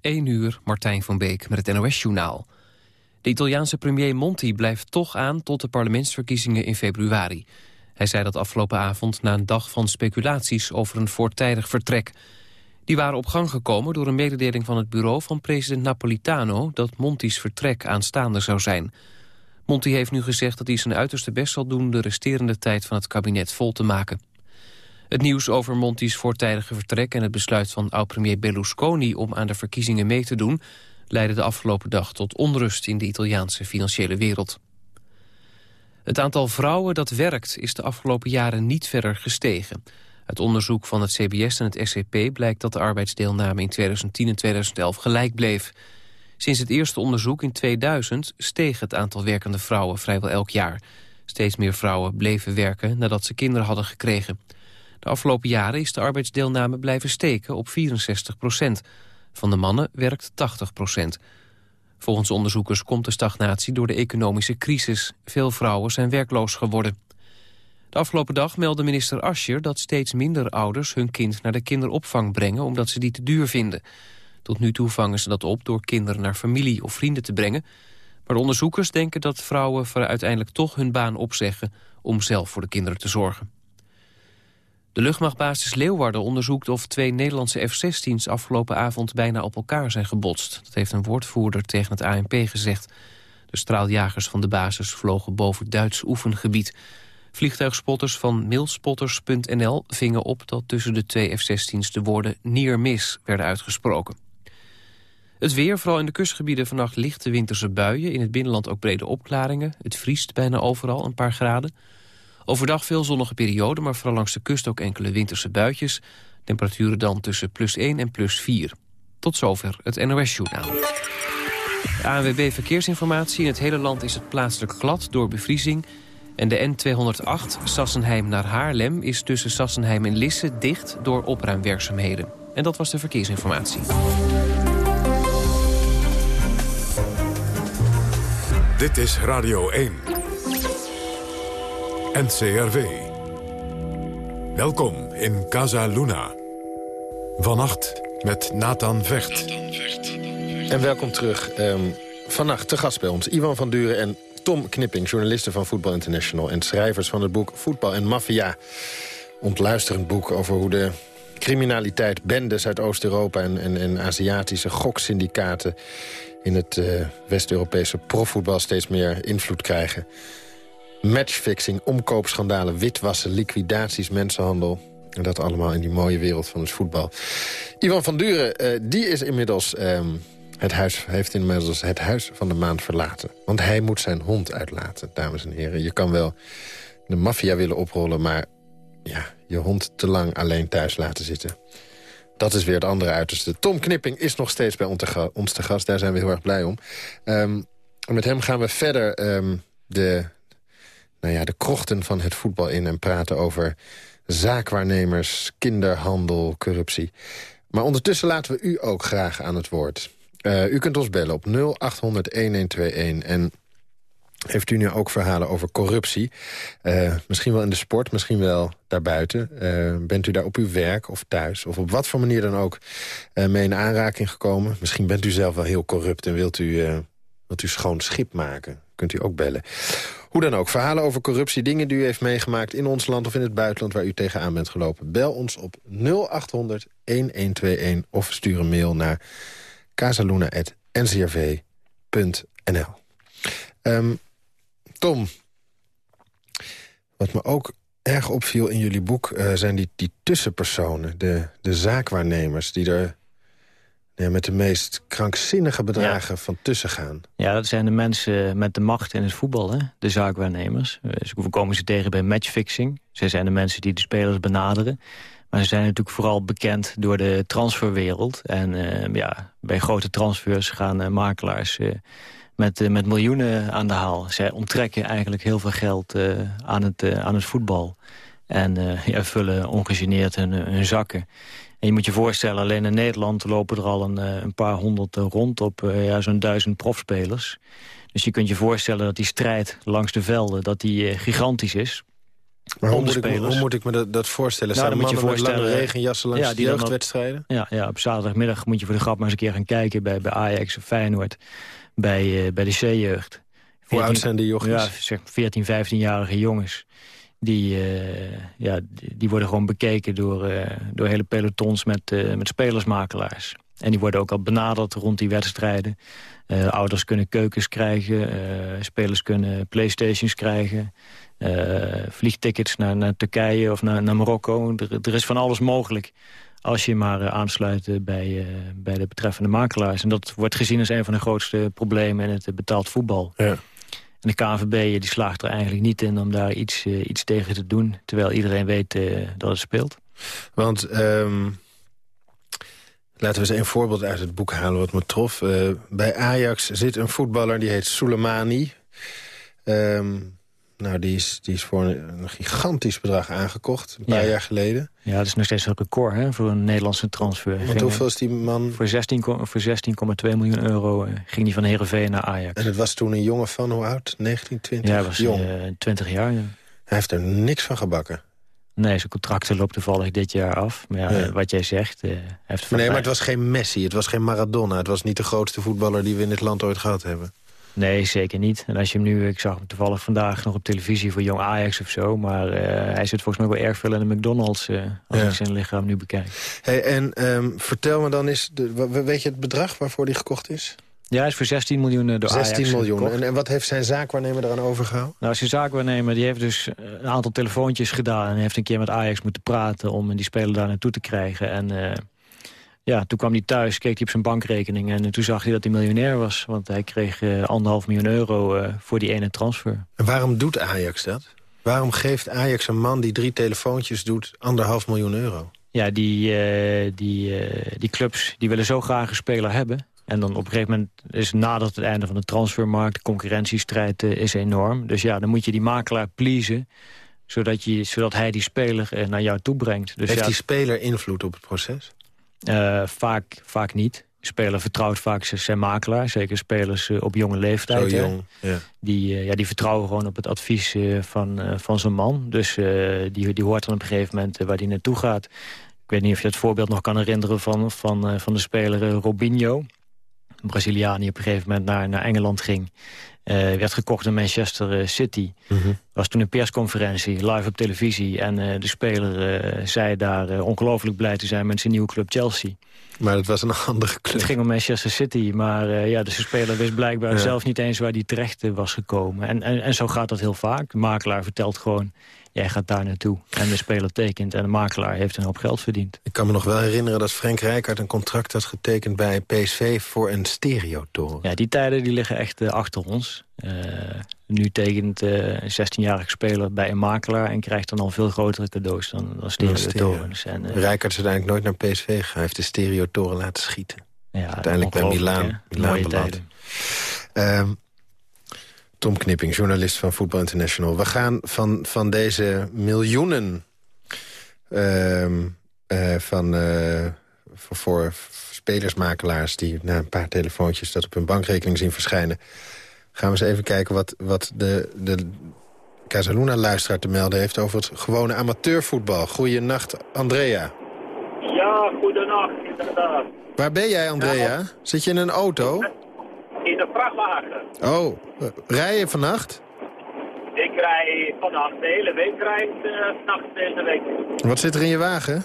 1 uur, Martijn van Beek met het NOS-journaal. De Italiaanse premier Monti blijft toch aan tot de parlementsverkiezingen in februari. Hij zei dat afgelopen avond na een dag van speculaties over een voortijdig vertrek. Die waren op gang gekomen door een mededeling van het bureau van president Napolitano... dat Monti's vertrek aanstaande zou zijn. Monti heeft nu gezegd dat hij zijn uiterste best zal doen... de resterende tijd van het kabinet vol te maken. Het nieuws over Monti's voortijdige vertrek en het besluit van oud-premier Berlusconi om aan de verkiezingen mee te doen, leidde de afgelopen dag tot onrust in de Italiaanse financiële wereld. Het aantal vrouwen dat werkt is de afgelopen jaren niet verder gestegen. Uit onderzoek van het CBS en het SCP blijkt dat de arbeidsdeelname in 2010 en 2011 gelijk bleef. Sinds het eerste onderzoek in 2000 steeg het aantal werkende vrouwen vrijwel elk jaar. Steeds meer vrouwen bleven werken nadat ze kinderen hadden gekregen. De afgelopen jaren is de arbeidsdeelname blijven steken op 64 procent. Van de mannen werkt 80 procent. Volgens onderzoekers komt de stagnatie door de economische crisis. Veel vrouwen zijn werkloos geworden. De afgelopen dag meldde minister Ascher dat steeds minder ouders hun kind naar de kinderopvang brengen omdat ze die te duur vinden. Tot nu toe vangen ze dat op door kinderen naar familie of vrienden te brengen. Maar de onderzoekers denken dat vrouwen uiteindelijk toch hun baan opzeggen om zelf voor de kinderen te zorgen. De luchtmachtbasis Leeuwarden onderzoekt of twee Nederlandse F-16's afgelopen avond bijna op elkaar zijn gebotst. Dat heeft een woordvoerder tegen het ANP gezegd. De straaljagers van de basis vlogen boven Duits oefengebied. Vliegtuigspotters van mailspotters.nl vingen op dat tussen de twee F-16's de woorden near miss werden uitgesproken. Het weer, vooral in de kustgebieden vannacht lichte winterse buien. In het binnenland ook brede opklaringen. Het vriest bijna overal een paar graden. Overdag veel zonnige perioden, maar vooral langs de kust ook enkele winterse buitjes. Temperaturen dan tussen plus 1 en plus 4. Tot zover het NOS-journaal. ANWB Verkeersinformatie. In het hele land is het plaatselijk glad door bevriezing. En de N208 Sassenheim naar Haarlem is tussen Sassenheim en Lisse dicht door opruimwerkzaamheden. En dat was de verkeersinformatie. Dit is Radio 1. NCRV. Welkom in Casa Luna. Vannacht met Nathan Vecht. En welkom terug. Um, vannacht te gast bij ons Ivan van Duren en Tom Knipping... journalisten van Voetbal International en schrijvers van het boek Voetbal en Mafia. Ontluisterend boek over hoe de criminaliteit, bendes uit Oost-Europa... En, en, en, Aziatische goksyndicaten in het uh, West-Europese profvoetbal steeds meer invloed krijgen matchfixing, omkoopschandalen, witwassen, liquidaties, mensenhandel. En dat allemaal in die mooie wereld van het voetbal. Ivan van Duren, uh, die is inmiddels... Uh, het huis, heeft inmiddels het huis van de maand verlaten. Want hij moet zijn hond uitlaten, dames en heren. Je kan wel de maffia willen oprollen, maar ja, je hond te lang alleen thuis laten zitten. Dat is weer het andere uiterste. Tom Knipping is nog steeds bij ons te gast. Daar zijn we heel erg blij om. Um, met hem gaan we verder um, de nou ja, de krochten van het voetbal in... en praten over zaakwaarnemers, kinderhandel, corruptie. Maar ondertussen laten we u ook graag aan het woord. Uh, u kunt ons bellen op 0800-1121 en... Heeft u nu ook verhalen over corruptie? Uh, misschien wel in de sport, misschien wel daarbuiten. Uh, bent u daar op uw werk of thuis? Of op wat voor manier dan ook uh, mee in aanraking gekomen? Misschien bent u zelf wel heel corrupt en wilt u, wilt u schoon schip maken. Kunt u ook bellen. Hoe dan ook, verhalen over corruptie, dingen die u heeft meegemaakt... in ons land of in het buitenland waar u tegenaan bent gelopen. Bel ons op 0800 1121 of stuur een mail naar casaluna.ncrv.nl. Um, Tom, wat me ook erg opviel in jullie boek... Uh, zijn die, die tussenpersonen, de, de zaakwaarnemers... die er ja, met de meest krankzinnige bedragen van tussen gaan. Ja, dat zijn de mensen met de macht in het voetbal, hè? de zaakwaarnemers. We komen ze tegen bij matchfixing. Zij zijn de mensen die de spelers benaderen. Maar ze zijn natuurlijk vooral bekend door de transferwereld. En uh, ja, bij grote transfers gaan uh, makelaars uh, met, met miljoenen aan de haal. Zij onttrekken eigenlijk heel veel geld aan, het, aan het voetbal. En ja, vullen ongegeneerd hun, hun zakken. En je moet je voorstellen, alleen in Nederland lopen er al een, eh, een paar honderd eh, rond op eh, ja, zo'n duizend profspelers. Dus je kunt je voorstellen dat die strijd langs de velden dat die, gigantisch is. Maar hoe moet, ik, hoe moet ik me dat, dat voorstellen? Nou, dan moet je mannen met lange voorstellen, regenjassen langs ja, de die dan jeugdwedstrijden? Ja, ja, op zaterdagmiddag moet je voor de grap maar eens een keer gaan kijken... bij, bij Ajax of Feyenoord, bij, bij de C-jeugd. Hoe oud 14 zijn die jochies? Ja, zeg 14, 15-jarige jongens. Die, eh, ja, die, worden gewoon bekeken door, eh, door hele pelotons met, eh, met spelersmakelaars. En die worden ook al benaderd rond die wedstrijden. Eh, ouders kunnen keukens krijgen, spelers kunnen playstations krijgen... vliegtickets naar, naar Turkije of naar, naar Marokko. Er, is van alles mogelijk als je maar aansluit bij, bij de betreffende makelaars. En dat wordt gezien als een van de grootste problemen in het betaald voetbal. Ja. En de KNVB eh, die slaagt er eigenlijk niet in om daar iets, eh, iets tegen te doen... terwijl iedereen weet eh, dat het speelt. Want ehm, laten we eens een voorbeeld uit het boek halen wat me trof. Bij Ajax zit een voetballer die heet Soleimani. Ehm, nou, die is, die is voor een, een gigantisch bedrag aangekocht, een paar Ja. jaar geleden. Ja, dat is nog steeds een record hè, voor een Nederlandse transfer. Want Ging, hoeveel is die man? Voor 16 ko- voor 16,2 miljoen euro eh, ging die van Heerenveen naar Ajax. En het was toen een jongen van, hoe oud? 19, 20? Ja, hij was Jong. eh, 20 jaar. Ja. Hij heeft er niks van gebakken. Nee, zijn contract loopt toevallig dit jaar af. Maar ja, Ja. eh, wat jij zegt... eh, hij heeft nee, maar het was geen Messi, het was geen Maradona. Het was niet de grootste voetballer die we in dit land ooit gehad hebben. Nee, zeker niet. En als je hem nu... Ik zag hem toevallig vandaag nog op televisie voor Jong Ajax of zo. Maar eh, hij zit volgens mij wel erg veel in de McDonald's... eh, als Ja. ik zijn lichaam nu bekijk. Hey, en ehm, vertel me dan eens, de, weet je het bedrag waarvoor die gekocht is? Ja, hij is voor 16 miljoen eh, door 16 Ajax miljoen. En, en wat heeft zijn zaakwaarnemer eraan overgehouden? Nou, zijn zaakwaarnemer die heeft dus een aantal telefoontjes gedaan... en heeft een keer met Ajax moeten praten om die speler daar naartoe te krijgen. En ja, toen kwam hij thuis, keek hij op zijn bankrekening... en toen zag hij dat hij miljonair was. Want hij kreeg eh, anderhalf miljoen euro eh, voor die ene transfer. En waarom doet Ajax dat? Waarom geeft Ajax een man die drie telefoontjes doet anderhalf miljoen euro? Ja, die, eh, die, die clubs die willen zo graag een speler hebben... En dan op een gegeven moment is nadert het einde van de transfermarkt... de concurrentiestrijd is enorm. Dus ja, dan moet je die makelaar pleasen... zodat, je, zodat hij die speler naar jou toe brengt. Dus Heeft ja, die speler invloed op het proces? Eh, vaak, vaak niet. De speler vertrouwt vaak zijn- makelaar. Zeker spelers eh, op jonge leeftijd. Zo jong. Ja. Die, eh, ja, die vertrouwen gewoon op het advies van, van zijn man. Dus die, die hoort dan op een gegeven moment waar hij naartoe gaat. Ik weet niet of je het voorbeeld nog kan herinneren van, van, van de speler Robinho. Braziliaan die op een gegeven moment naar, naar Engeland ging. Eh, werd gekocht door Manchester eh, City. Mhm. was toen een persconferentie, live op televisie. En eh, de speler zei daar ongelooflijk blij te zijn met zijn nieuwe club Chelsea. Maar het was een andere club. Het ging om Manchester City, maar ja, dus de speler wist blijkbaar Ja. zelf niet eens waar hij terecht was gekomen. En, en, en zo gaat dat heel vaak. De makelaar vertelt gewoon, jij gaat daar naartoe. En de speler tekent en de makelaar heeft een hoop geld verdiend. Ik kan me nog wel herinneren dat Frank Rijkaard een contract had getekend bij PSV voor een stereotoren. Ja, die tijden die liggen echt eh, achter ons. Eh, nu tekent eh, een 16-jarige speler bij een makelaar... en krijgt dan al veel grotere cadeaus dan, dan stereotorens. En, eh, Rijkaard is uiteindelijk nooit naar PSV gegaan. Hij heeft de stereotoren laten schieten. ja, uiteindelijk bij Milaan-? Milaan beland. tijden. Tom Knipping, journalist van Voetbal International. We gaan van, van deze miljoenen ehm, eh, van, eh, voor, voor spelersmakelaars... die na een paar telefoontjes dat op hun bankrekening zien verschijnen... gaan we eens even kijken wat, wat de, de Casaluna-luisteraar te melden heeft... over het gewone amateurvoetbal. Goeienacht, Andrea. Ja, goedenacht, inderdaad. Waar ben jij, Andrea? Zit je in een auto? In de vrachtwagen. Oh, eh, rij je vannacht? Ik rij vannacht de hele week, rijd uh, nacht deze week. Wat zit er in je wagen?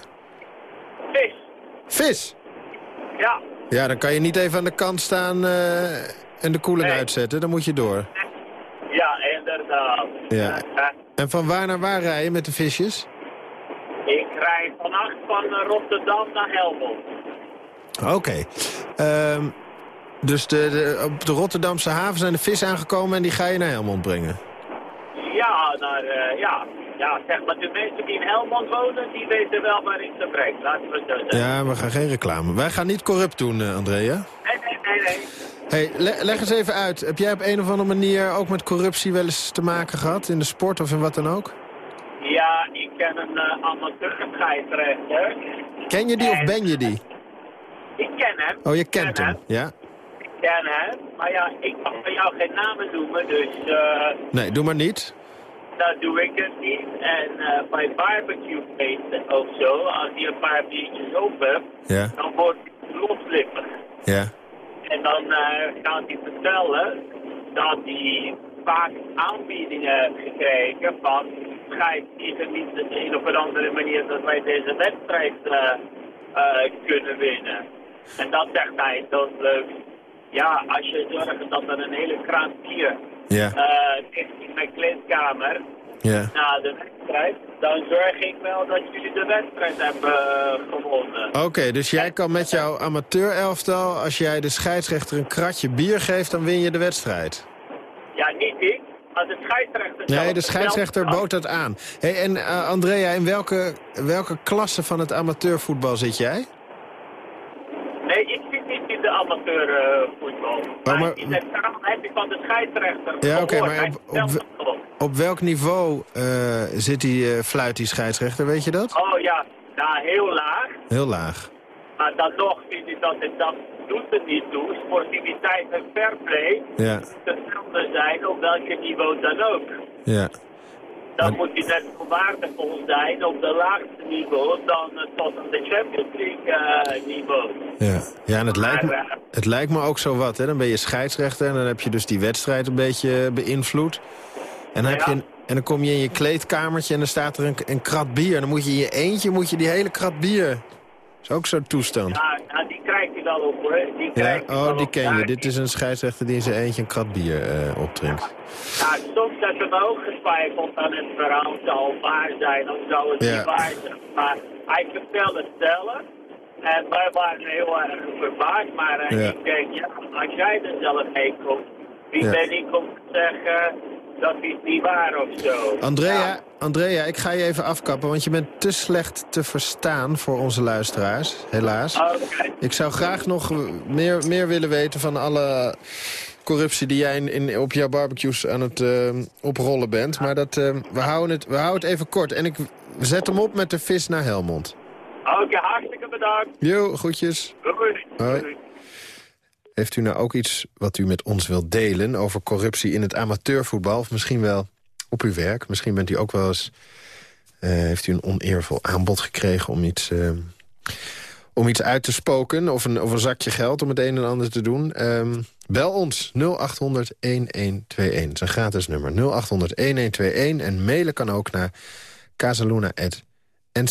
Vis. Vis! Ja, Ja, dan kan je niet even aan de kant staan eh, en de koeling Nee. uitzetten. Dan moet je door. ja, inderdaad. Ja. Eh, En van waar naar waar rij je met de visjes? ik rij vannacht van eh, Rotterdam naar Helmond. Oké. Ehm, dus de, de- op de Rotterdamse haven zijn de vis aangekomen en die ga je naar Helmond brengen. Ja, naar, eh, ja. ja, zeg maar, de mensen die in Helmond wonen, die weten wel waar ik ze breng. Laten we het zo zeggen. Ja, we gaan geen reclame. Wij gaan niet corrupt doen, eh, Andrea. Nee, nee, nee, nee. Hey, le- leg eens even uit. Heb jij op een of andere manier ook met corruptie wel eens te maken gehad? In de sport of in wat dan ook? Ja, ik ken een uh, amateurscheidsrechter. Ken je die of ben je die? Ik ken hem. Oh, je kent Ken hem. Ja? Hem. Maar ja, ik mag van jou geen namen noemen, dus... eh Nee, doe maar niet. dat doe ik het niet. En uh, bij barbecue feesten ook zo, als je een paar biertjes op hebt, Ja, dan wordt het loslippig. ja, En dan uh, gaat hij vertellen dat hij vaak aanbiedingen heeft gekregen van schijnt hier niet op een of andere manier dat wij deze wedstrijd uh, uh, kunnen winnen. En dat zegt hij, dat leuk. Ja, als je zorgt dat er een hele kraan bier ja, uh, is in mijn kleedkamer ja. na de wedstrijd, dan zorg ik wel dat jullie de wedstrijd hebben uh, gewonnen. Oké, dus jij kan met jouw amateurelftal, als jij de scheidsrechter een kratje bier geeft, dan win je de wedstrijd. Ja, niet ik, maar de scheidsrechter. Nee, de scheidsrechter bood dat aan. Hey, en uh, Andrea, in welke, welke klasse van het amateurvoetbal zit jij? De amateurvoetbal. maar, maar- in het verhaal heb ik van de scheidsrechter Ja, oké, maar op- welk niveau uh, zit die uh, fluit, die scheidsrechter, weet je dat? Oh ja, nou heel laag. Heel laag. Maar dan nog vind ik dat het dat doet er niet toe. Sportiviteit en fairplay Ja, hetzelfde zijn op welk niveau dan ook. ja. Dan Maar- moet hij net waardevol zijn op de laagste niveau dan uh, tot aan de Champions League uh, niveau. Ja, ja en het lijkt, me, het lijkt me ook zo wat. Hè? Dan ben je scheidsrechter en dan heb je dus die wedstrijd een beetje beïnvloed. En dan, heb je een- en dan kom je in je kleedkamertje en dan staat er een, een krat bier. En dan moet je in je eentje moet je die hele krat bier. Dat is ook zo'n toestand. ja, nou, die krijgt hij wel op hoor. Die Ja, wel oh, die ken Ja, je. Dit is een scheidsrechter die in zijn eentje een krat bier eh, opdrinkt. Ja, soms me ook getwijfeld aan het verhaal zou waar zijn of zou het Ja. niet waar zijn. Maar hij vertelde het zelf. En wij waren heel erg verbaasd. Maar eh, Ja. ik denk, ja, als jij er zelf mee komt, wie Ja. ben ik om te zeggen dat is niet waar of zo. Andrea, Ja. Andrea, ik ga je even afkappen, want je bent te slecht te verstaan voor onze luisteraars, helaas. Ik zou graag nog meer, meer willen weten van alle corruptie die jij in, in- op jouw barbecues aan het eh, oprollen bent. Maar dat, eh, we, houden het, we houden het even kort. En ik zet hem op met de vis naar Helmond. Oké, hartstikke bedankt. Jo, groetjes. Doei. Hoi. Heeft u nou ook iets wat u met ons wilt delen over corruptie in het amateurvoetbal? Of misschien wel op uw werk? Misschien bent u ook wel eens... eh, heeft u een oneervol aanbod gekregen om iets, eh, om iets uit te spoken? Of een, of een zakje geld om het een en ander te doen? Ehm, bel ons 0800-1121. Dat is een gratis nummer. 0800-1121. En mailen kan ook naar casaluna.ncrv.nl. In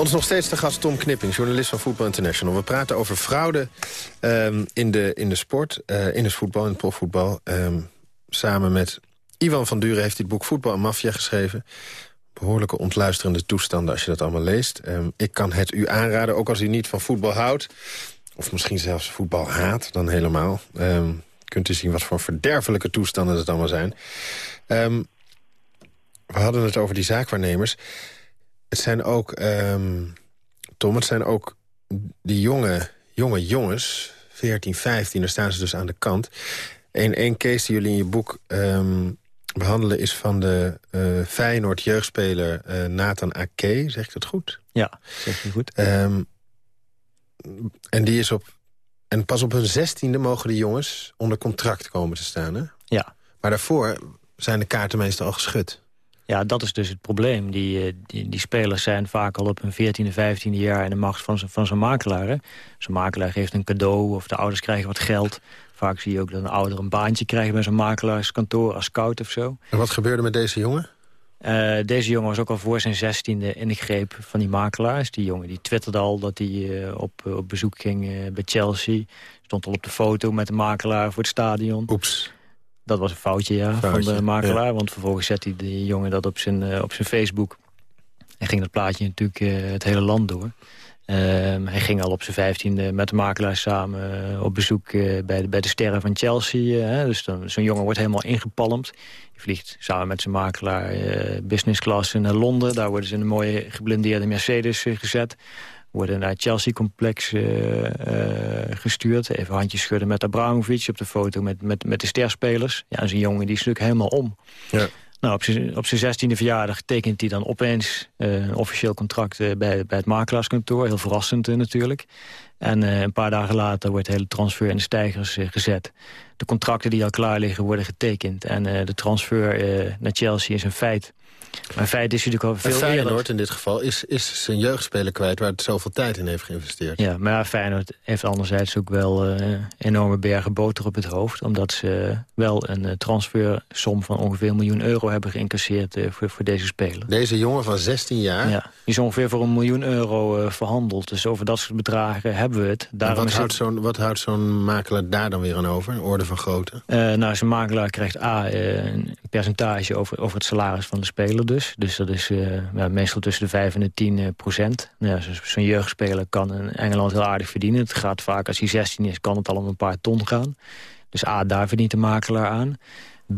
ons nog steeds de gast Tom Knipping, journalist van Voetbal International. We praten over fraude ehm, in, de, in de sport, eh, in het voetbal, in het profvoetbal. Ehm, samen met Ivan van Duren heeft het boek Voetbal en Mafia geschreven. Behoorlijke ontluisterende toestanden als je dat allemaal leest. Ehm, ik kan het u aanraden, ook als u niet van voetbal houdt. Of misschien zelfs voetbal haat, dan helemaal. kunt u zien wat voor verderfelijke toestanden het allemaal zijn. we hadden het over die zaakwaarnemers... Het zijn ook, ehm, Tom, het zijn ook die jonge, jonge jongens, 14, 15, daar staan ze dus aan de kant. Eén één case die jullie in je boek um, behandelen is van de uh, Feyenoord jeugdspeler uh, Nathan Ake, zeg ik dat goed? Ja, zeg je goed. Um, en die is op... En pas op hun zestiende mogen die jongens onder contract komen te staan, hè? Ja. Maar daarvoor zijn de kaarten meestal al geschud. Ja, dat is dus het probleem. Die, eh, die, die spelers zijn vaak al op hun 14e, 15e jaar in de macht van, van zo'n makelaar. Zo'n makelaar geeft een cadeau of de ouders krijgen wat geld. Vaak zie je ook dat een ouder een baantje krijgt bij zo'n makelaarskantoor als scout of zo. En wat gebeurde met deze jongen? Uh, deze jongen was ook al voor zijn zestiende in de greep van die makelaars. Die jongen die twitterde al dat hij uh, op, op bezoek ging uh, bij Chelsea. Stond al op de foto met de makelaar voor het stadion. Oeps. Dat was een foutje, ja, van de makelaar. Want vervolgens zette hij de jongen dat op zijn, uh, op zijn Facebook. En ging dat plaatje natuurlijk uh, het hele land door. Uh, hij ging al op zijn vijftiende met de makelaar samen uh, op bezoek uh, bij, de, bij de sterren van Chelsea. Dus zo'n jongen wordt helemaal ingepalmd. Hij vliegt samen met zijn makelaar business class naar Londen. Daar worden ze in een mooie geblindeerde Mercedes gezet worden naar het Chelsea-complex uh, uh, gestuurd. Even handjes schudden met Abramovic op de foto met, met, met de sterspelers. Ja, zijn jongen die is natuurlijk helemaal om. Ja. Nou, op zijn, op zijn 16e verjaardag tekent hij dan opeens uh, een officieel contract bij, bij het makelaarskantoor. Heel verrassend natuurlijk. En een paar dagen later wordt de hele transfer in de stijgers gezet. De contracten die al klaar liggen worden getekend. En de transfer naar Chelsea is een feit. Maar in feite is natuurlijk al veel Feyenoord eerder... in dit geval is, is zijn jeugdspeler kwijt... waar het zoveel tijd in heeft geïnvesteerd. Ja, maar Feyenoord heeft anderzijds ook wel uh, enorme bergen boter op het hoofd... omdat ze wel een uh, transfersom van ongeveer een miljoen euro hebben geïncasseerd... Uh, voor, voor deze speler. Deze jongen van 16 jaar? Ja, die is ongeveer voor een miljoen euro verhandeld. Dus over dat soort bedragen hebben we het. Daarom wat, houdt zo'n wat houdt zo'n makelaar daar dan weer aan over? Een orde van grootte? nou, zijn makelaar krijgt A, een percentage over, over het salaris van de speler dus. Dus dat is uh, meestal tussen de 5 en de 10 uh, procent. Nou, Zo'n jeugdspeler kan in Engeland heel aardig verdienen. Het gaat vaak, als hij 16 is, kan het al om een paar ton gaan. Dus A, daar verdient de makelaar aan.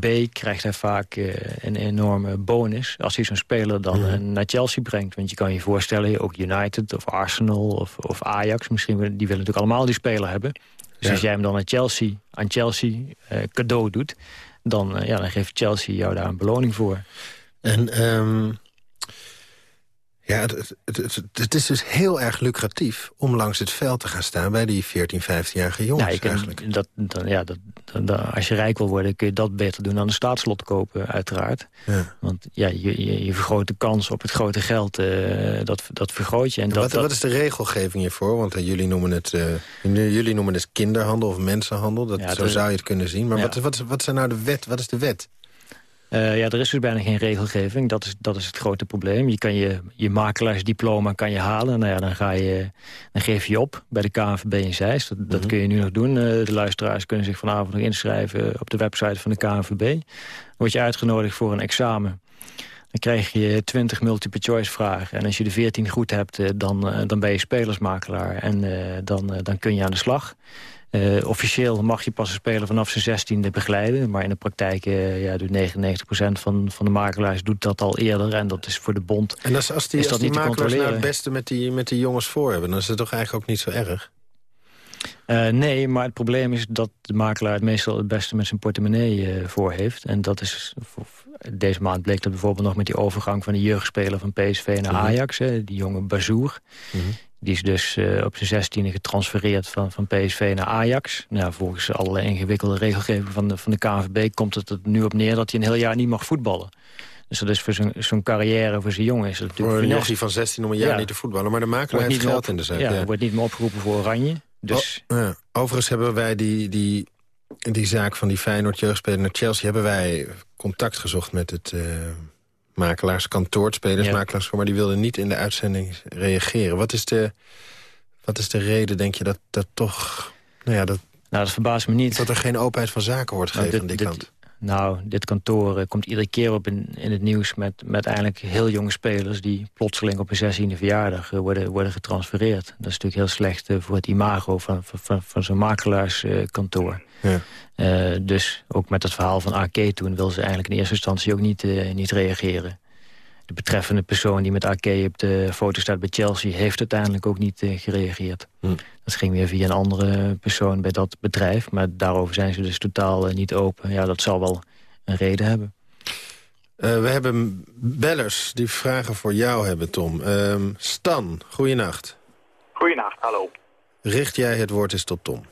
B, krijgt hij vaak uh, een enorme bonus als hij zo'n speler dan naar Chelsea brengt. Want je kan je voorstellen, ook United of Arsenal of, of Ajax... misschien die willen natuurlijk allemaal die speler hebben. Dus ja. als jij hem dan naar Chelsea, aan Chelsea cadeau doet... Dan, ja, dan geeft Chelsea jou daar een beloning voor. En um, ja, het, het, het, het, is dus heel erg lucratief om langs het veld te gaan staan... bij die 14, 15-jarige jongens je eigenlijk. Dat, ja, dat, als je rijk wil worden, kun je dat beter doen dan een staatslot kopen, uiteraard. Ja. Want ja, je, je, je, vergroot de kans op het grote geld, uh, dat, dat vergroot je. En, en dat, wat, wat, is de regelgeving hiervoor? Want uh, jullie, noemen het, uh, jullie noemen het kinderhandel of mensenhandel. Dat, ja, zo zou je het kunnen zien. Maar wat, wat, wat, is nou de wet? Wat is de wet? Uh, ja, er is dus bijna geen regelgeving. Dat is, dat is het grote probleem. Je kan je, je makelaarsdiploma kan je halen. Nou ja, dan, ga je, dan geef je op bij de KNVB in Zeist. Dat, dat mhm. kun je nu nog doen. Uh, de luisteraars kunnen zich vanavond nog inschrijven op de website van de KNVB. Dan word je uitgenodigd voor een examen. Dan krijg je 20 multiple choice vragen. En als je de 14 goed hebt, uh, dan, dan ben je spelersmakelaar. En dan, dan kun je aan de slag. Uh, officieel mag je pas een speler vanaf zijn zestiende begeleiden. Maar in de praktijk uh, ja, doet 99% van, van de makelaars doet dat al eerder. En dat is voor de bond En als, als die, is als die makelaars nou het beste met die, met die jongens voor hebben... dan is het toch eigenlijk ook niet zo erg? Uh, nee, maar het probleem is dat de makelaar het meestal het beste met zijn portemonnee voor heeft. En dat is, deze maand bleek dat bijvoorbeeld nog met die overgang van de jeugdspeler van PSV naar mhm. Ajax. Hè, die jonge Bazoer. -hmm. Die is dus uh, op zijn zestiende getransfereerd van, van PSV naar Ajax. Nou, volgens alle ingewikkelde regelgeving van de, van de KNVB komt het er nu op neer dat hij een heel jaar niet mag voetballen. Dus dat is voor zo'n zo'n carrière, voor zijn jongen is natuurlijk... Voor een jochie van 16 om een jaar ja. niet te voetballen, maar de makelaar heeft geld op, in de zaak. Ja, ja. wordt niet meer opgeroepen voor Oranje. Dus... Oh, ja. Overigens hebben wij die, die, die zaak van die Feyenoord jeugdspeler naar Chelsea... hebben wij contact gezocht met het... Uh, makelaarskantoor, het spelersmakelaarskantoor... maar die wilde niet in de uitzending reageren. Wat is de, wat is de reden, denk je, dat, dat toch... Nou ja, dat, Nou, dat verbaast me niet. dat er geen openheid van zaken wordt Nou, gegeven dit- aan die dit- kant? Nou, dit kantoor eh, komt iedere keer op in, in het nieuws... Met, met eigenlijk heel jonge spelers die plotseling op een 16e verjaardag eh, worden, worden getransfereerd. Dat is natuurlijk heel slecht eh, voor het imago van, van, van, van zo'n makelaarskantoor. Ja. Eh, dus ook met het verhaal van AK toen wil ze eigenlijk in eerste instantie ook niet, eh, niet reageren. De betreffende persoon die met AK op de foto staat bij Chelsea... heeft uiteindelijk ook niet eh, gereageerd. Hm. Dat ging weer via een andere persoon bij dat bedrijf. Maar daarover zijn ze dus totaal niet open. Ja, dat zal wel een reden hebben. Eh, we hebben bellers die vragen voor jou hebben, Tom. Ehm, Stan, goeienacht. Goedenacht, hallo. Richt jij het woord eens tot Tom.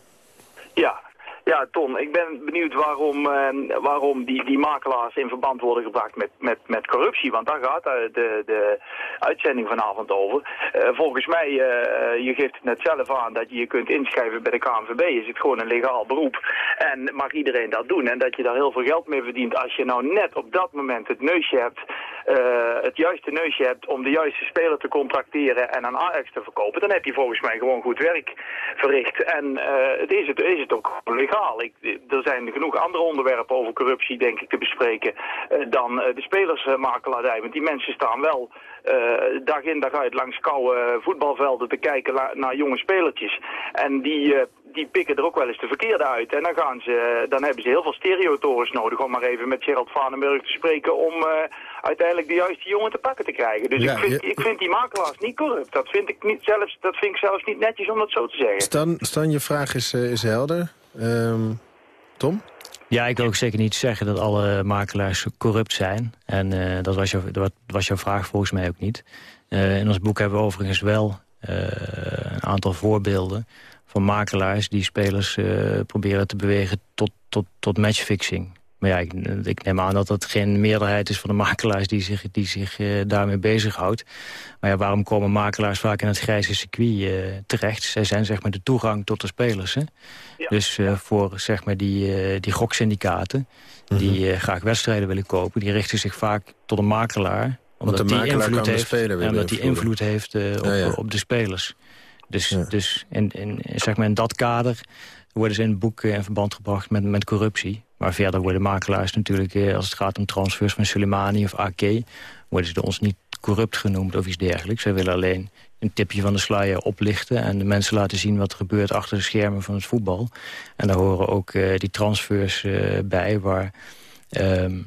Ja, ja Ton, ik ben benieuwd waarom, eh, waarom die, die makelaars in verband worden gebracht met, met, met corruptie. Want daar gaat eh, de, de uitzending vanavond over. Eh, volgens mij, eh, je geeft het net zelf aan dat je je kunt inschrijven bij de KNVB. Is het gewoon een legaal beroep. En mag iedereen dat doen. En dat je daar heel veel geld mee verdient als je nou net op dat moment het neusje hebt... eh, het juiste neusje hebt om de juiste speler te contracteren en aan Ajax te verkopen, dan heb je volgens mij gewoon goed werk verricht. En eh, het is, het, is het ook legaal. Ik, er zijn genoeg andere onderwerpen over corruptie, denk ik, te bespreken eh, dan de spelersmakelaardij. Want die mensen staan wel dag in dag uit langs koude voetbalvelden te kijken naar jonge spelertjes. En die, eh, die pikken er ook wel eens de verkeerde uit. En dan, gaan ze, dan hebben ze heel veel stereotorens nodig om maar even met Gerald Vanenburg te spreken om eh, uiteindelijk de juiste jongen te pakken te krijgen. Dus Ja, ik, vind, je- ik vind die makelaars niet corrupt. Dat vind ik, niet zelfs, dat vind ik zelfs niet netjes om dat zo te zeggen. Stan, Stan je vraag is, eh, is helder. Ehm, Tom? Ja, ik wil ook zeker niet zeggen dat alle makelaars corrupt zijn. En eh, dat, was was jouw vraag volgens mij ook niet. Eh, in ons boek hebben we overigens wel eh, een aantal voorbeelden van makelaars die spelers proberen te bewegen tot, tot, tot matchfixing. Maar ja, ik, ik neem aan dat dat geen meerderheid is van de makelaars die zich, die zich eh, daarmee bezighoudt. Maar ja, waarom komen makelaars vaak in het grijze circuit eh, terecht? Zij zijn zeg maar de toegang tot de spelers. Hè? Ja. Dus eh, voor zeg maar die, eh, die goksyndicaten die eh, graag wedstrijden willen kopen... die richten zich vaak tot een makelaar. Omdat de die makelaar invloed kan de heeft, speler weer en omdat die invloed heeft eh, op, Ja, ja. op de spelers. Dus, Ja. dus in, in, zeg maar in dat kader worden ze in het boek in verband gebracht met, met corruptie. Maar verder worden makelaars natuurlijk, eh, als het gaat om transfers van Soleimani of AK... worden ze door ons niet corrupt genoemd of iets dergelijks. Zij willen alleen een tipje van de sluier oplichten... en de mensen laten zien wat er gebeurt achter de schermen van het voetbal. En daar horen ook eh, die transfers eh, bij... waar ehm,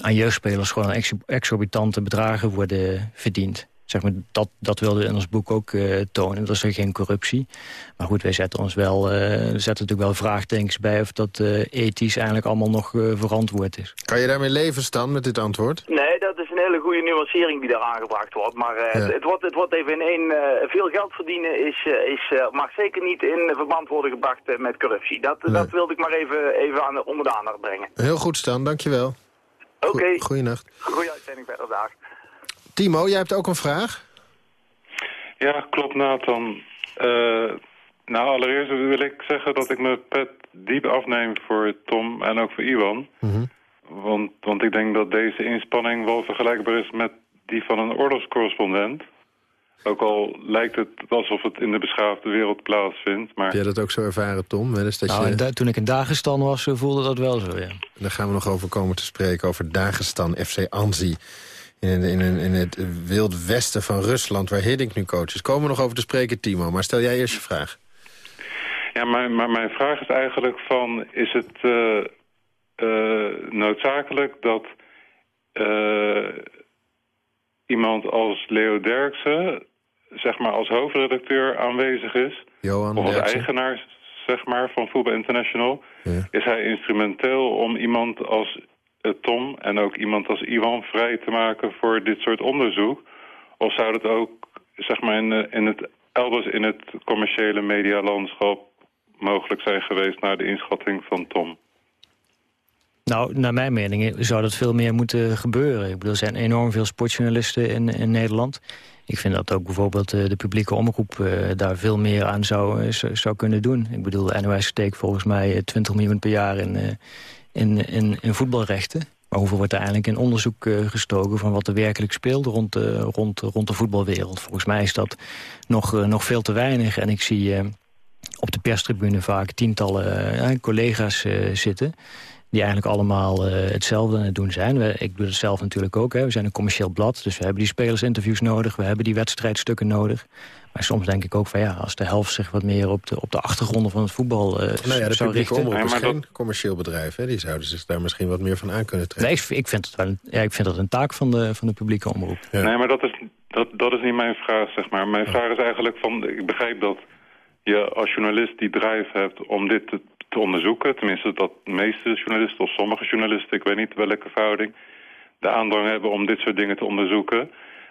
aan jeugdspelers gewoon ex exorbitante bedragen worden verdiend. Zeg maar, dat, dat wilden we in ons boek ook eh, tonen. Dat is er geen corruptie. Maar goed, wij zetten ons wel, eh, we zetten natuurlijk wel vraagtekens bij... of dat eh, ethisch eigenlijk allemaal nog eh, verantwoord is. Kan je daarmee leven, Stan, met dit antwoord? Nee, dat is een hele goede nuancering die daar aangebracht wordt. Maar eh, Ja. het, het, wordt, het wordt even in één... eh, veel geld verdienen is, eh, is, eh, mag zeker niet in verband worden gebracht met corruptie. Dat, Nee. dat wilde ik maar even, even aan, onder de aandacht brengen. Heel goed, Stan, dankjewel. Oké, Goe- Goeienacht. goede uitzending verder dag. Timo, jij hebt ook een vraag? Ja, klopt Nathan. Eh, nou, allereerst wil ik zeggen dat ik mijn pet diep afneem voor Tom en ook voor Iwan. Mhm. Want, want ik denk dat deze inspanning wel vergelijkbaar is met die van een oorlogscorrespondent. Ook al lijkt het alsof het in de beschaafde wereld plaatsvindt. Maar Heb jij dat ook zo ervaren, Tom? Dat Nou, je... toen ik in Dagestan was, eh, voelde dat wel zo, ja. Daar gaan we nog over komen te spreken, over Dagestan, FC Anzi. In, in, in, in het wild westen van Rusland, waar Hiddink nu coach is. Komen we nog over te spreken, Timo. Maar stel jij eerst je vraag. Ja, maar, maar mijn vraag is eigenlijk van... is het eh, eh, noodzakelijk dat eh, iemand als Leo Derksen... zeg maar als hoofdredacteur aanwezig is... Johan of als Derksen? eigenaar zeg maar, van Voetbal International... Ja. is hij instrumenteel om iemand als Tom en ook iemand als Iwan vrij te maken voor dit soort onderzoek? Of zou dat ook zeg maar, in, eh, in het, elders in het commerciële medialandschap mogelijk zijn geweest naar de inschatting van Tom? Nou, naar mijn mening zou dat veel meer moeten gebeuren. Ik bedoel, er zijn enorm veel sportjournalisten in, in Nederland. Ik vind dat ook bijvoorbeeld eh, de publieke omroep eh, daar veel meer aan zou, eh, zou, kunnen doen. Ik bedoel, NOS steekt volgens mij eh, 20 miljoen per jaar in, eh, in, in, in voetbalrechten. Maar hoeveel wordt er eigenlijk in onderzoek eh, gestoken... van wat er werkelijk speelt rond, de- rond, rond de voetbalwereld? Volgens mij is dat nog, eh, nog veel te weinig. En ik zie eh, op de perstribune vaak tientallen collega's zitten... die eigenlijk allemaal hetzelfde aan het doen zijn. Ik doe het zelf natuurlijk ook. Hè. We zijn een commercieel blad, dus we hebben die spelersinterviews nodig. We hebben die wedstrijdstukken nodig. Maar soms denk ik ook van ja, als de helft zich wat meer op de, op de achtergronden van het voetbal eh, Nou ja, de zou richten. omroep Nee, is maar geen dat- commercieel bedrijf. Hè? Die zouden zich daar misschien wat meer van aan kunnen trekken. Nee, ik, vind het wel een, ja, ik vind dat een taak van de, van de publieke omroep. Ja. Nee, maar dat is, dat, dat is niet mijn vraag, zeg maar. Mijn vraag is eigenlijk van... Ik begrijp dat je als journalist die drive hebt om dit te, te onderzoeken. Tenminste, dat de meeste journalisten of sommige journalisten... ik weet niet welke verhouding... de aandrang hebben om dit soort dingen te onderzoeken.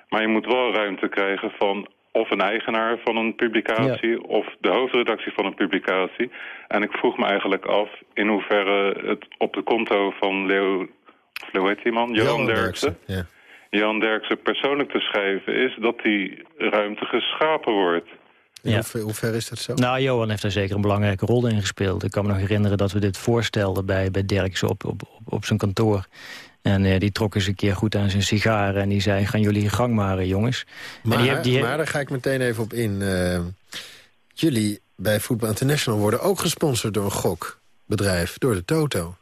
Maar je moet wel ruimte krijgen van... of een eigenaar van een publicatie... of de hoofdredactie van een publicatie. En ik vroeg me eigenlijk af in hoeverre het op de konto van Leo... of Leo heet die man? Johan Derksen. Ja. Jan Derksen persoonlijk te schrijven... is dat die ruimte geschapen wordt. Ja. hoever, hoe ver is dat zo? Nou, Johan heeft daar zeker een belangrijke rol in gespeeld. Ik kan me nog herinneren dat we dit voorstelden bij, bij Derksen op, op, op zijn kantoor. En eh, die trok eens een keer goed aan zijn sigaren en die zei... gaan jullie gang maar, jongens. maar, en die heeft- die maar daar ga ik meteen even op in. Eh, jullie bij Football International worden ook gesponsord door een gokbedrijf. Door de Toto.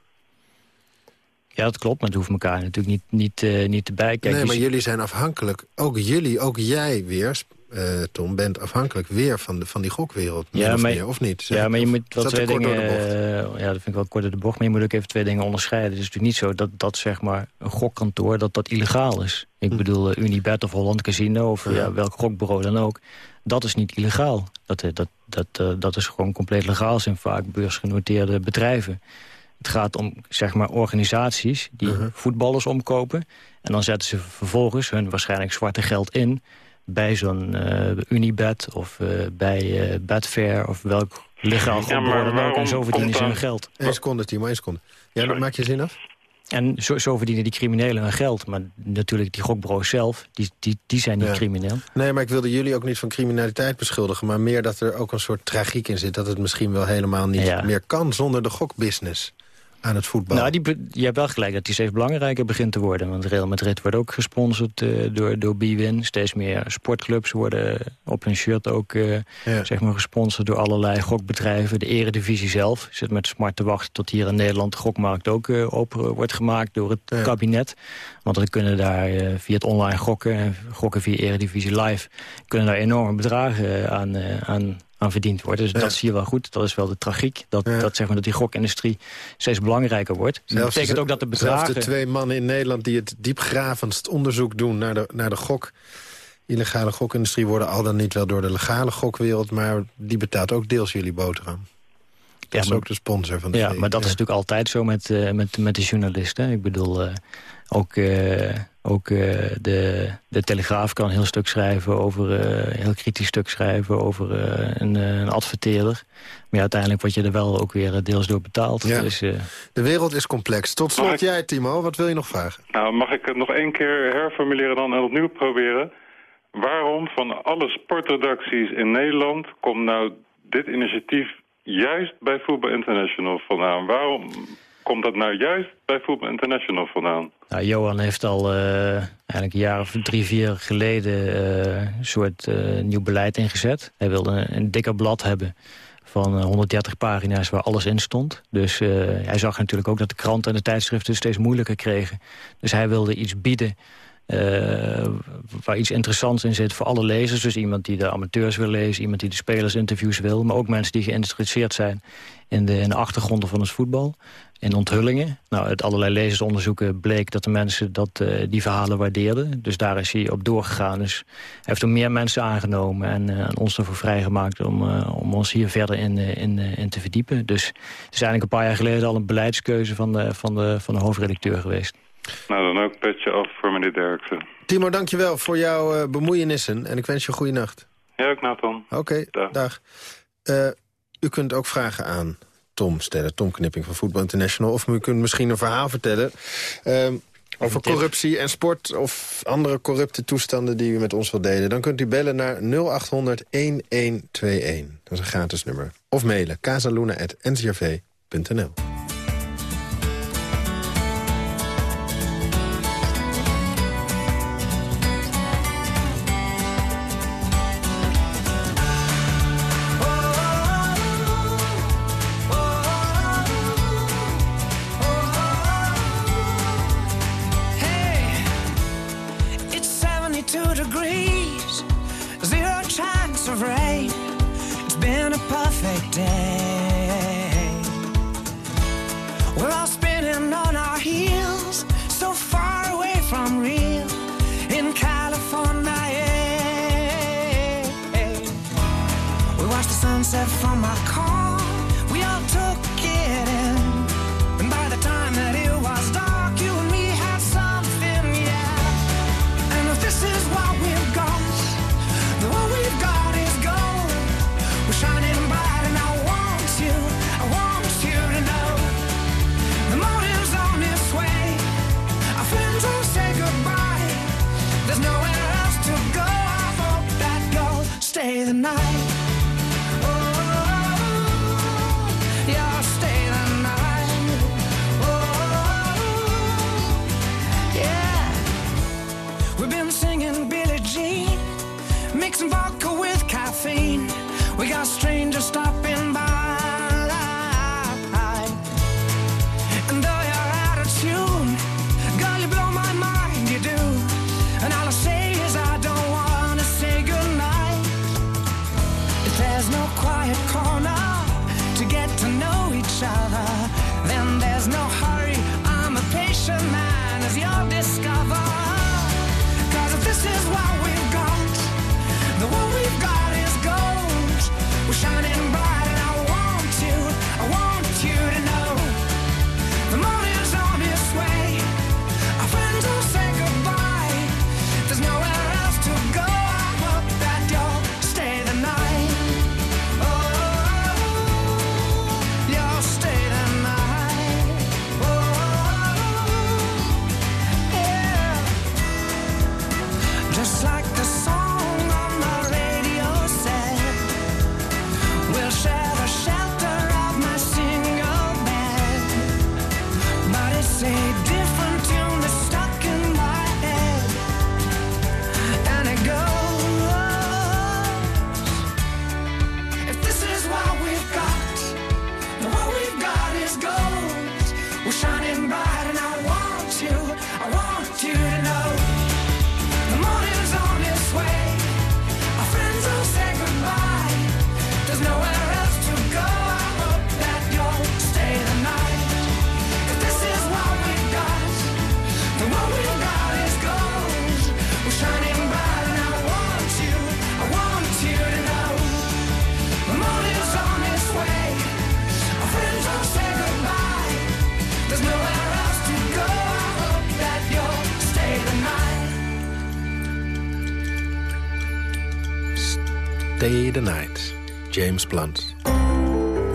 Ja, dat klopt, maar het hoeft elkaar natuurlijk niet, niet, eh, niet te bijkijken. nee, maar jullie zijn afhankelijk. Ook jullie, ook jij weer, eh, Tom, bent afhankelijk weer van, de, van die gokwereld. Ja, of, maar- meer, of niet? Zeg Ja, maar je moet wel twee dingen... eh, ja, dat vind ik wel kort door de bocht. Maar je moet ook even twee dingen onderscheiden. Het is natuurlijk niet zo dat, dat zeg maar, een gokkantoor dat dat illegaal is. Ik bedoel, eh, Unibet of Holland Casino of Hm. Ja. ja, welk gokbureau dan ook. Dat is niet illegaal. Dat, dat, dat, dat is gewoon compleet legaal. zijn vaak beursgenoteerde bedrijven. Het gaat om zeg maar, organisaties die Mhm. voetballers omkopen. En dan zetten ze vervolgens hun waarschijnlijk zwarte geld in... bij zo'n eh, Unibet of eh, bij eh Betfair of welk legaal maar dan ook. En zo verdienen ze hun geld. Eén seconde, Timo, één seconde. Ja, dan maak je zin af? En zo, zo verdienen die criminelen hun geld. Maar natuurlijk die gokbureaus zelf, die, die, die zijn niet Ja. crimineel. Nee, maar ik wilde jullie ook niet van criminaliteit beschuldigen... maar meer dat er ook een soort tragiek in zit... dat het misschien wel helemaal niet Ja. meer kan zonder de gokbusiness aan het voetbal. Nou, die, je hebt wel gelijk dat die steeds belangrijker begint te worden. Want Real Madrid wordt ook gesponsord eh, door, door Bwin. Steeds meer sportclubs worden op hun shirt ook eh, Ja. zeg maar gesponsord door allerlei gokbedrijven. De eredivisie zelf zit met smart te wachten tot hier in Nederland de gokmarkt ook eh, open wordt gemaakt door het Ja. kabinet. Want we kunnen daar via het online gokken en gokken via eredivisie live... kunnen daar enorme bedragen aan, aan, aan verdiend worden. Dus Ja. dat zie je wel goed. Dat is wel de tragiek. Dat, Ja. dat, zeg maar, dat die gokindustrie steeds belangrijker wordt. Dat betekent ook dat de Zelfs bedragen... de twee mannen in Nederland die het diepgravendst onderzoek doen... naar de, naar de gok, illegale gokindustrie... worden al dan niet wel door de legale gokwereld... maar die betaalt ook deels jullie boterham. Dat Ja, is maar- ook de sponsor van de Ja, maar dat is natuurlijk altijd zo met, eh, met, met de journalisten. Ik bedoel, eh, ook, eh, ook eh, de, de Telegraaf kan een heel stuk schrijven over, eh, een heel kritisch stuk schrijven over eh, een, eh, een adverteerder. Maar ja, uiteindelijk word je er wel ook weer deels door betaald. Ja. Dus, eh, De wereld is complex. Tot slot ik- jij, Timo. Wat wil je nog vragen? Nou, mag ik het nog één keer herformuleren dan en opnieuw proberen? Waarom van alle sportredacties in Nederland komt nou dit initiatief juist bij Voetbal International vandaan? Waarom komt dat nou juist bij Voetbal International vandaan? nou, Johan heeft al eh, eigenlijk een jaar of drie, vier geleden eh, een soort eh, nieuw beleid ingezet. Hij wilde een, een dikker blad hebben van eh, 130 pagina's waar alles in stond. Dus hij zag natuurlijk ook dat de kranten en de tijdschriften steeds moeilijker kregen. Dus hij wilde iets bieden eh, waar iets interessants in zit voor alle lezers. Dus iemand die de amateurs wil lezen, iemand die de spelersinterviews wil... maar ook mensen die geïnteresseerd zijn in de, in de achtergronden van het voetbal. In onthullingen. Nou, uit allerlei lezersonderzoeken bleek dat de mensen dat, eh, die verhalen waardeerden. Dus daar is hij op doorgegaan. Dus hij heeft er meer mensen aangenomen en eh, ons ervoor vrijgemaakt... om, om ons hier verder in, in, in te verdiepen. Dus het is eigenlijk een paar jaar geleden al een beleidskeuze van de, van de, van de hoofdredacteur geweest. Nou, dan ook petje af meneer Derksen. Timo, dankjewel voor jouw eh, bemoeienissen. En ik wens je een goede nacht. Ja, ook Nathan. Oké, Dag. dag. Eh, u kunt ook vragen aan Tom stellen. Tom Knipping van Voetbal International. Of u kunt misschien een verhaal vertellen... ehm, over corruptie en sport of andere corrupte toestanden die u met ons wilt delen. Dan kunt u bellen naar 0800 1121. Dat is een gratis nummer. Of mailen casaluna.ncrv.nl. from my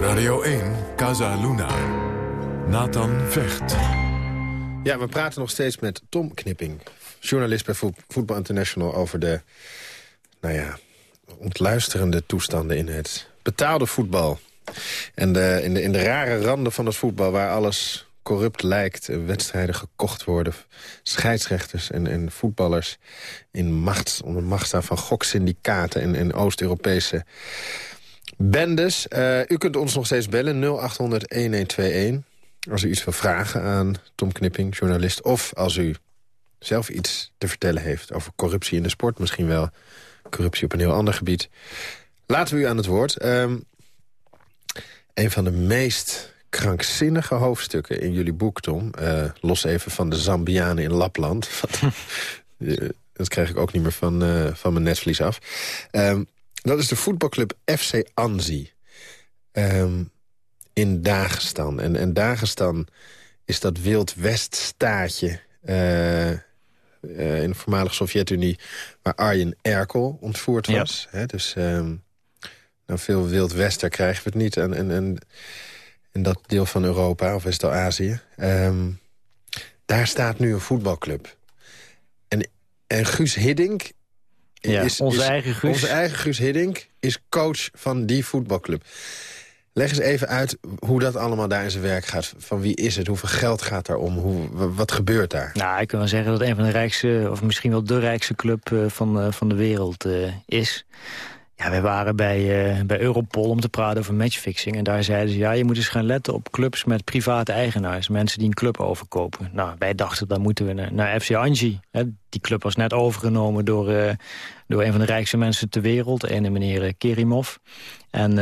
Radio 1, Casa Luna. Nathan Vecht. Ja, we praten nog steeds met Tom Knipping. Journalist bij Vo- Voetbal International over de... nou ja, ontluisterende toestanden in het betaalde voetbal. En de, in, de, in de rare randen van het voetbal waar alles corrupt lijkt. Wedstrijden gekocht worden. Scheidsrechters en, en voetballers in macht, onder macht staan van goksyndicaten en, en Oost-Europese bendes. Eh, u kunt ons nog steeds bellen, 0800-1121. Als u iets wil vragen aan Tom Knipping, journalist... of als u zelf iets te vertellen heeft over corruptie in de sport... misschien wel corruptie op een heel ander gebied. Laten we u aan het woord. Ehm, een van de meest krankzinnige hoofdstukken in jullie boek, Tom... eh, los even van de Zambianen in Lapland... Eh, dat krijg ik ook niet meer van, van mijn netvlies af. Ehm, dat is de voetbalclub FC Anzi. Ehm, in Dagestan. En, en Dagestan is dat Wild West-staatje... eh, eh, in de voormalige Sovjet-Unie... waar Arjen Erkel ontvoerd Ja. was. Dus ehm, nou, veel Wild Wester krijgen we het niet. En, en, en in dat deel van Europa, of West-Azië. Ehm, daar staat nu een voetbalclub. En, en Guus Hiddink... Ja, onze eigen Guus. Onze eigen Guus Hiddink is coach van die voetbalclub. Leg eens even uit hoe dat allemaal daar in zijn werk gaat. Van wie is het? Hoeveel geld gaat daar om? Hoe, wa- wat gebeurt daar? Nou, ik kan wel zeggen dat het een van de rijkste, of misschien wel de rijkste club eh, van, eh, van de wereld eh, is. Ja, wij waren bij, eh, bij Europol om te praten over matchfixing. En daar zeiden ze, ja, je moet eens gaan letten op clubs met private eigenaars. Mensen die een club overkopen. Nou, wij dachten, dan moeten we naar, naar FC Angie. Hè. Die club was net overgenomen door, eh, door een van de rijkste mensen ter wereld. Ene meneer eh, Kerimov. En...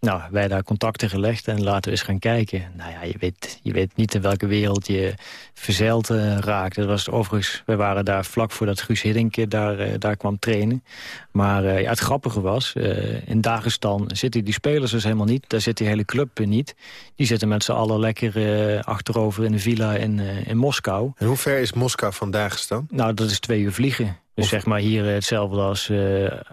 Nou, wij daar contacten gelegd en laten we eens gaan kijken. Nou ja, je weet, je weet niet in welke wereld je verzeild eh, raakt. Dat was overigens, wij waren daar vlak voordat Guus Hiddink daar, eh, daar kwam trainen. Maar eh, ja, het grappige was, eh, in Dagestan zitten die spelers dus helemaal niet. Daar zit die hele club eh, niet. Die zitten met z'n allen lekker eh, achterover in de villa in, eh, in Moskou. En hoe ver is Moskou van Dagestan? Nou, dat is twee uur vliegen. Dus zeg maar hier eh, hetzelfde als, eh,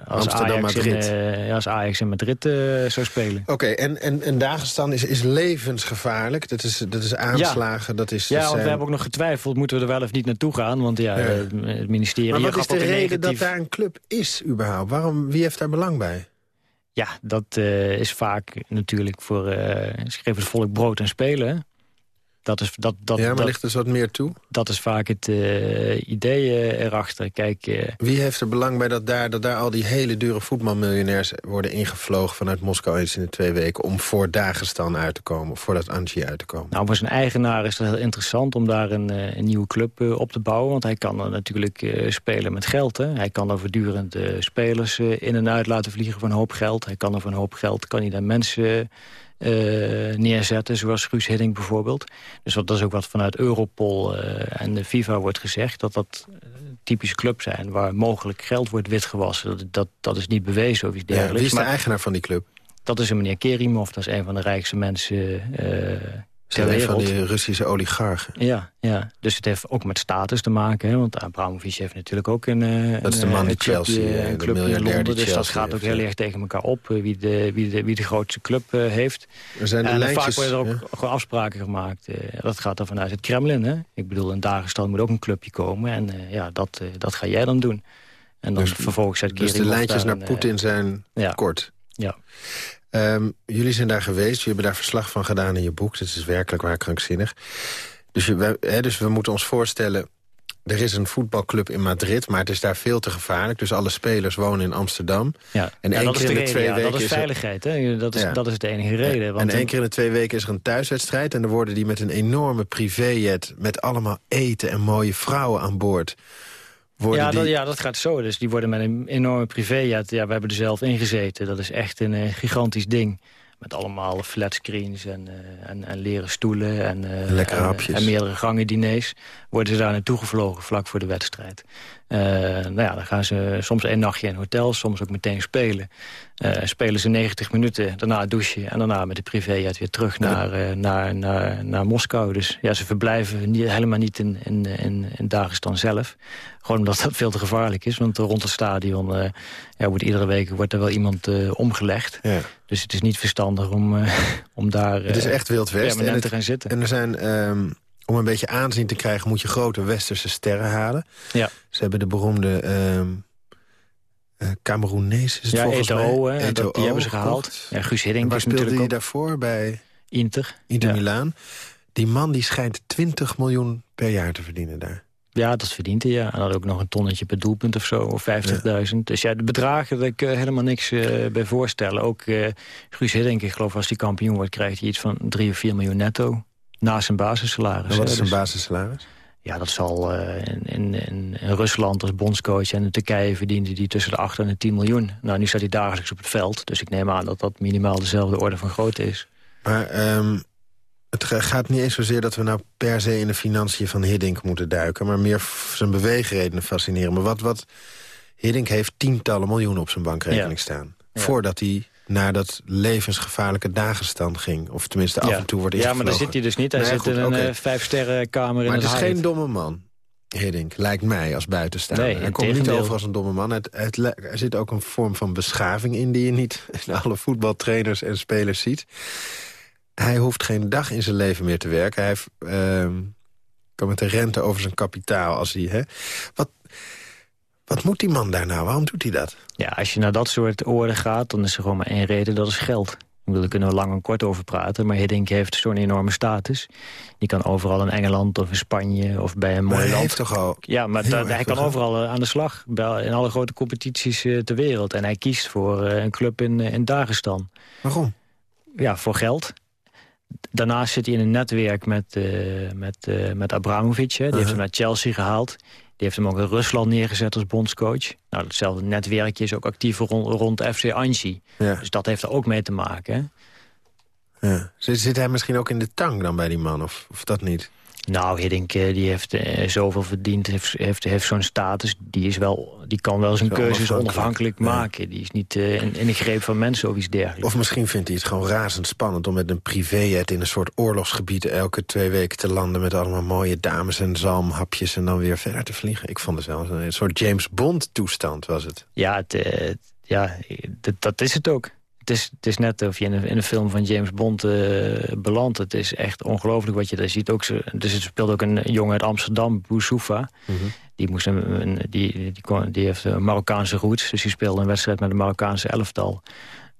als, Amsterdam, Ajax ja, als Ajax in Madrid eh, zou spelen. Oké, en, en, en Dagestan is, is levensgevaarlijk. Dat is, dat is aanslagen, dat is... Ja, dat want we hebben ook nog getwijfeld, moeten we er wel of niet naartoe gaan? Want ja, Ja. het ministerie... Maar wat is de reden dat negatief- daar een club is überhaupt? Waarom, wie heeft daar belang bij? Ja, dat is vaak natuurlijk voor... ze geven het volk brood en spelen. Dat is, dat, dat, ja, maar dat, ligt er wat meer toe? dat is vaak het eh, idee eh, erachter. Kijk, eh, Wie heeft er belang bij dat daar, dat daar al die hele dure voetbalmiljonairs worden ingevlogen vanuit Moskou eens in de twee weken om voor Dagestan uit te komen, of voor dat Anji uit te komen? Nou, voor zijn eigenaar is het heel interessant om daar een, een nieuwe club op te bouwen. Want hij kan er natuurlijk spelen met geld. Hè. Hij kan er voortdurend spelers in en uit laten vliegen voor een hoop geld. Hij kan er voor een hoop geld kan hij daar mensen eh, neerzetten, zoals Guus Hiddink bijvoorbeeld. Dus wat, dat is ook wat vanuit Europol eh, en de FIFA wordt gezegd... dat dat eh, typische clubs zijn waar mogelijk geld wordt witgewassen. Dat, dat, dat is niet bewezen of iets Ja, dergelijks. wie is de maar eigenaar van die club? dat is een meneer Kerimov, dat is een van de rijkste mensen eh dat een van die Russische oligarchen? Ja, ja, dus het heeft ook met status te maken. Hè? Want Abramovic heeft natuurlijk ook een, eh, Dat is de man eh, die Chelsea, eh, een de in Londen. die Dus dat gaat ook heel erg tegen elkaar op. eh, Wie de, wie de, wie de grootste club eh, heeft. Er zijn de en lijntjes... vaak worden er ook ja? gewoon afspraken gemaakt. eh, dat gaat dan vanuit het Kremlin. Hè? Ik bedoel, in Dagestan moet ook een clubje komen. En eh, ja, dat, eh, dat ga jij dan doen. En dan Dus- vervolgens Dus de lijntjes naar eh, Poetin zijn ja. kort. Ja. Ehm, jullie zijn daar geweest, jullie hebben daar verslag van gedaan in je boek. Dit is werkelijk waar krankzinnig. Dus, je, we, dus we moeten ons voorstellen... er is een voetbalclub in Madrid, maar het is daar veel te gevaarlijk. Dus alle spelers wonen in Amsterdam. Ja, En één keer in de reden. twee ja, weken dat is veiligheid. Hè? Dat, is, Ja. dat is de enige reden. Want en één een- keer in de twee weken is er een thuiswedstrijd... en dan worden die met een enorme privéjet... met allemaal eten en mooie vrouwen aan boord... Worden Ja, die... dat, ja, dat gaat zo. Dus die worden met een enorme privéjet. Ja, we hebben er zelf in gezeten. Dat is echt een eh, gigantisch ding. Met allemaal flatscreens en, eh, en, en leren stoelen en, Lekkere en, hapjes. en meerdere gangen diners. Worden ze daar naartoe gevlogen vlak voor de wedstrijd. Eh, nou ja, dan gaan ze soms een nachtje in hotel, soms ook meteen spelen. Eh, spelen ze 90 minuten, daarna douchen en daarna met de privéjet weer terug naar, eh, naar, naar, naar Moskou. Dus ja, ze verblijven niet, helemaal niet in, in, in, in Dagestan zelf. Gewoon omdat dat veel te gevaarlijk is. Want rond het stadion ja, wordt iedere week wordt er wel iemand omgelegd. Ja. Dus het is niet verstandig om, om daar Het is echt Wild West. En, permanent te het- gaan zitten. en er zijn... ehm, om een beetje aanzien te krijgen moet je grote westerse sterren halen. Ja. Ze hebben de beroemde ehm eh Cameroenees, is het ja, volgens Eto'o, mij. hè, dat, Eto'o die hebben ze gehaald. Ja, Guus Hiddink is speelde hij daarvoor? Bij Inter. Inter Ja. Milaan. Die man die schijnt 20 miljoen per jaar te verdienen daar. Ja, dat verdient hij, ja. En dan ook nog een tonnetje per doelpunt of zo, of 50.000. Dus ja, de bedragen, daar kun je helemaal niks eh, bij voorstellen. Ook eh Guus Hiddink, ik geloof als hij kampioen wordt... krijgt hij iets van 3 of 4 miljoen netto. Naast zijn basissalaris. En wat is zijn Dus- basissalaris? Ja, dat zal eh, in, in, in, Rusland als bondscoach en in Turkije verdiende hij tussen de 8 en de 10 miljoen. Nou, nu staat hij dagelijks op het veld. Dus ik neem aan dat dat minimaal dezelfde orde van grootte is. Maar ehm, het ga- gaat niet eens zozeer dat we nou per se in de financiën van Hiddink moeten duiken... maar meer zijn beweegredenen fascineren. Maar wat, wat Hiddink heeft tientallen miljoenen op zijn bankrekening Ja. staan. Ja. Voordat hij naar dat levensgevaarlijke Dagestan ging. Of tenminste af ja. en toe wordt Ja, ingevlogen. maar daar zit hij dus niet. Hij Nee, zit goed, in een oké. eh, vijfsterrenkamer in Maar het is geen domme man, Hiddink. Lijkt mij als buitenstaander. Nee, hij komt niet over als een domme man. Het, het, li- er zit ook een vorm van beschaving in... die je niet in alle voetbaltrainers en spelers ziet. Hij hoeft geen dag in zijn leven meer te werken. Hij heeft, ehm, kan met de rente over zijn kapitaal. Als hij, hè. Wat, wat moet die man daar nou? Waarom doet hij dat? Ja, als je naar dat soort oorden gaat, dan is er gewoon maar één reden, dat is geld. Ik bedoel, daar kunnen we lang en kort over praten, maar Hiddink heeft zo'n enorme status. Die kan overal in Engeland of in Spanje of bij een mooi hij land. heeft toch al... Ja, maar da- hij kan overal eh, aan de slag, in alle grote competities eh, ter wereld. En hij kiest voor eh, een club in, in Dagestan. Waarom? Ja, voor geld. Daarnaast zit hij in een netwerk met, met, met Abramovic. Hè. Die heeft Uh-huh. hem naar Chelsea gehaald. Die heeft hem ook in Rusland neergezet als bondscoach. Nou, hetzelfde netwerkje is ook actief rond, rond FC Anji. Ja. Dus dat heeft er ook mee te maken. Hè? Ja. Zit, zit hij misschien ook in de tang dan bij die man, of, of dat niet? Nou, Hiddink eh, die heeft eh, zoveel verdiend, heeft, heeft, heeft zo'n status. Die, is wel, die kan wel zijn keuzes onafhankelijk. maken. Die is niet eh, in, in de greep van mensen of iets dergelijks. Of misschien vindt hij het gewoon razend spannend... om met een privéjet in een soort oorlogsgebied... elke twee weken te landen met allemaal mooie dames en zalmhapjes... en dan weer verder te vliegen. Ik vond het wel een soort James Bond-toestand was het. Ja, het, ja dat, dat is het ook. Het is, het is net of je in een, in een film van James Bond eh, belandt. Het is echt ongelooflijk wat je daar ziet. Ook, dus er speelt ook een jongen uit Amsterdam, Boussoufa. Die, moest een, een- die, die, kon- die heeft een Marokkaanse roots. Dus die speelde een wedstrijd met een Marokkaanse elftal.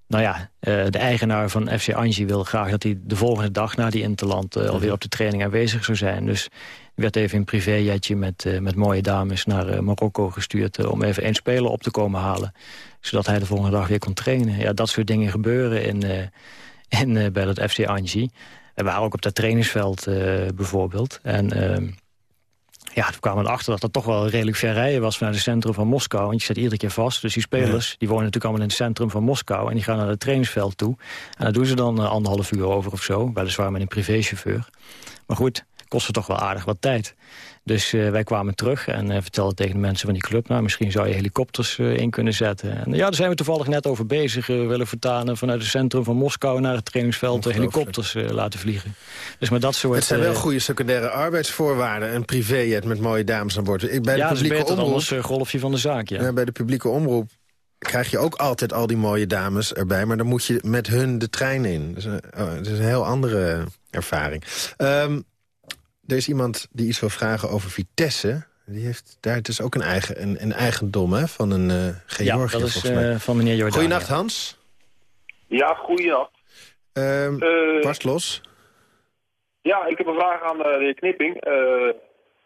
Nou ja, eh, de eigenaar van FC Anji wil graag dat hij de volgende dag... na die interland eh, alweer op de training aanwezig zou zijn. Dus werd even in een privéjetje met, met mooie dames naar Marokko gestuurd... om even één speler op te komen halen. Zodat hij de volgende dag weer kon trainen. Ja, dat soort dingen gebeuren in, eh, in, eh, bij dat FC Anji. We waren ook op dat trainingsveld eh, bijvoorbeeld. En ehm, ja, toen kwamen we erachter dat dat toch wel redelijk ver rijden was... vanuit het centrum van Moskou. Want je zit iedere keer vast. Dus die spelers die wonen natuurlijk allemaal in het centrum van Moskou... en die gaan naar het trainingsveld toe. En daar doen ze dan anderhalf uur over of zo. Weliswaar met een privéchauffeur. Maar goed, kostte toch wel aardig wat tijd. Dus eh, wij kwamen terug en eh, vertelden tegen de mensen van die club... nou, misschien zou je helikopters eh, in kunnen zetten. En ja, daar zijn we toevallig net over bezig. We willen vertanen vanuit het centrum van Moskou... naar het trainingsveld Ongelooflijk. helikopters laten vliegen. Dus met dat soort... Het zijn wel goede secundaire arbeidsvoorwaarden. Een privéjet met mooie dames aan boord. Ik, bij, ja, de dat is omroep, eh, golfje van de zaak, ja. ja, bij de publieke omroep krijg je ook altijd al die mooie dames erbij. Maar dan moet je met hun de trein in. Dat is een, oh, dat is een heel andere ervaring. Ehm, er is iemand die iets wil vragen over Vitesse. Die heeft daar het is ook een, eigen, een, een eigendom hè, van een eh Ja, dat is eh, van meneer Jordaan. Goedenacht, Hans. Ja, goeienacht. Ehm Eh, barst los. ja, ik heb een vraag aan de heer Knipping. Eh,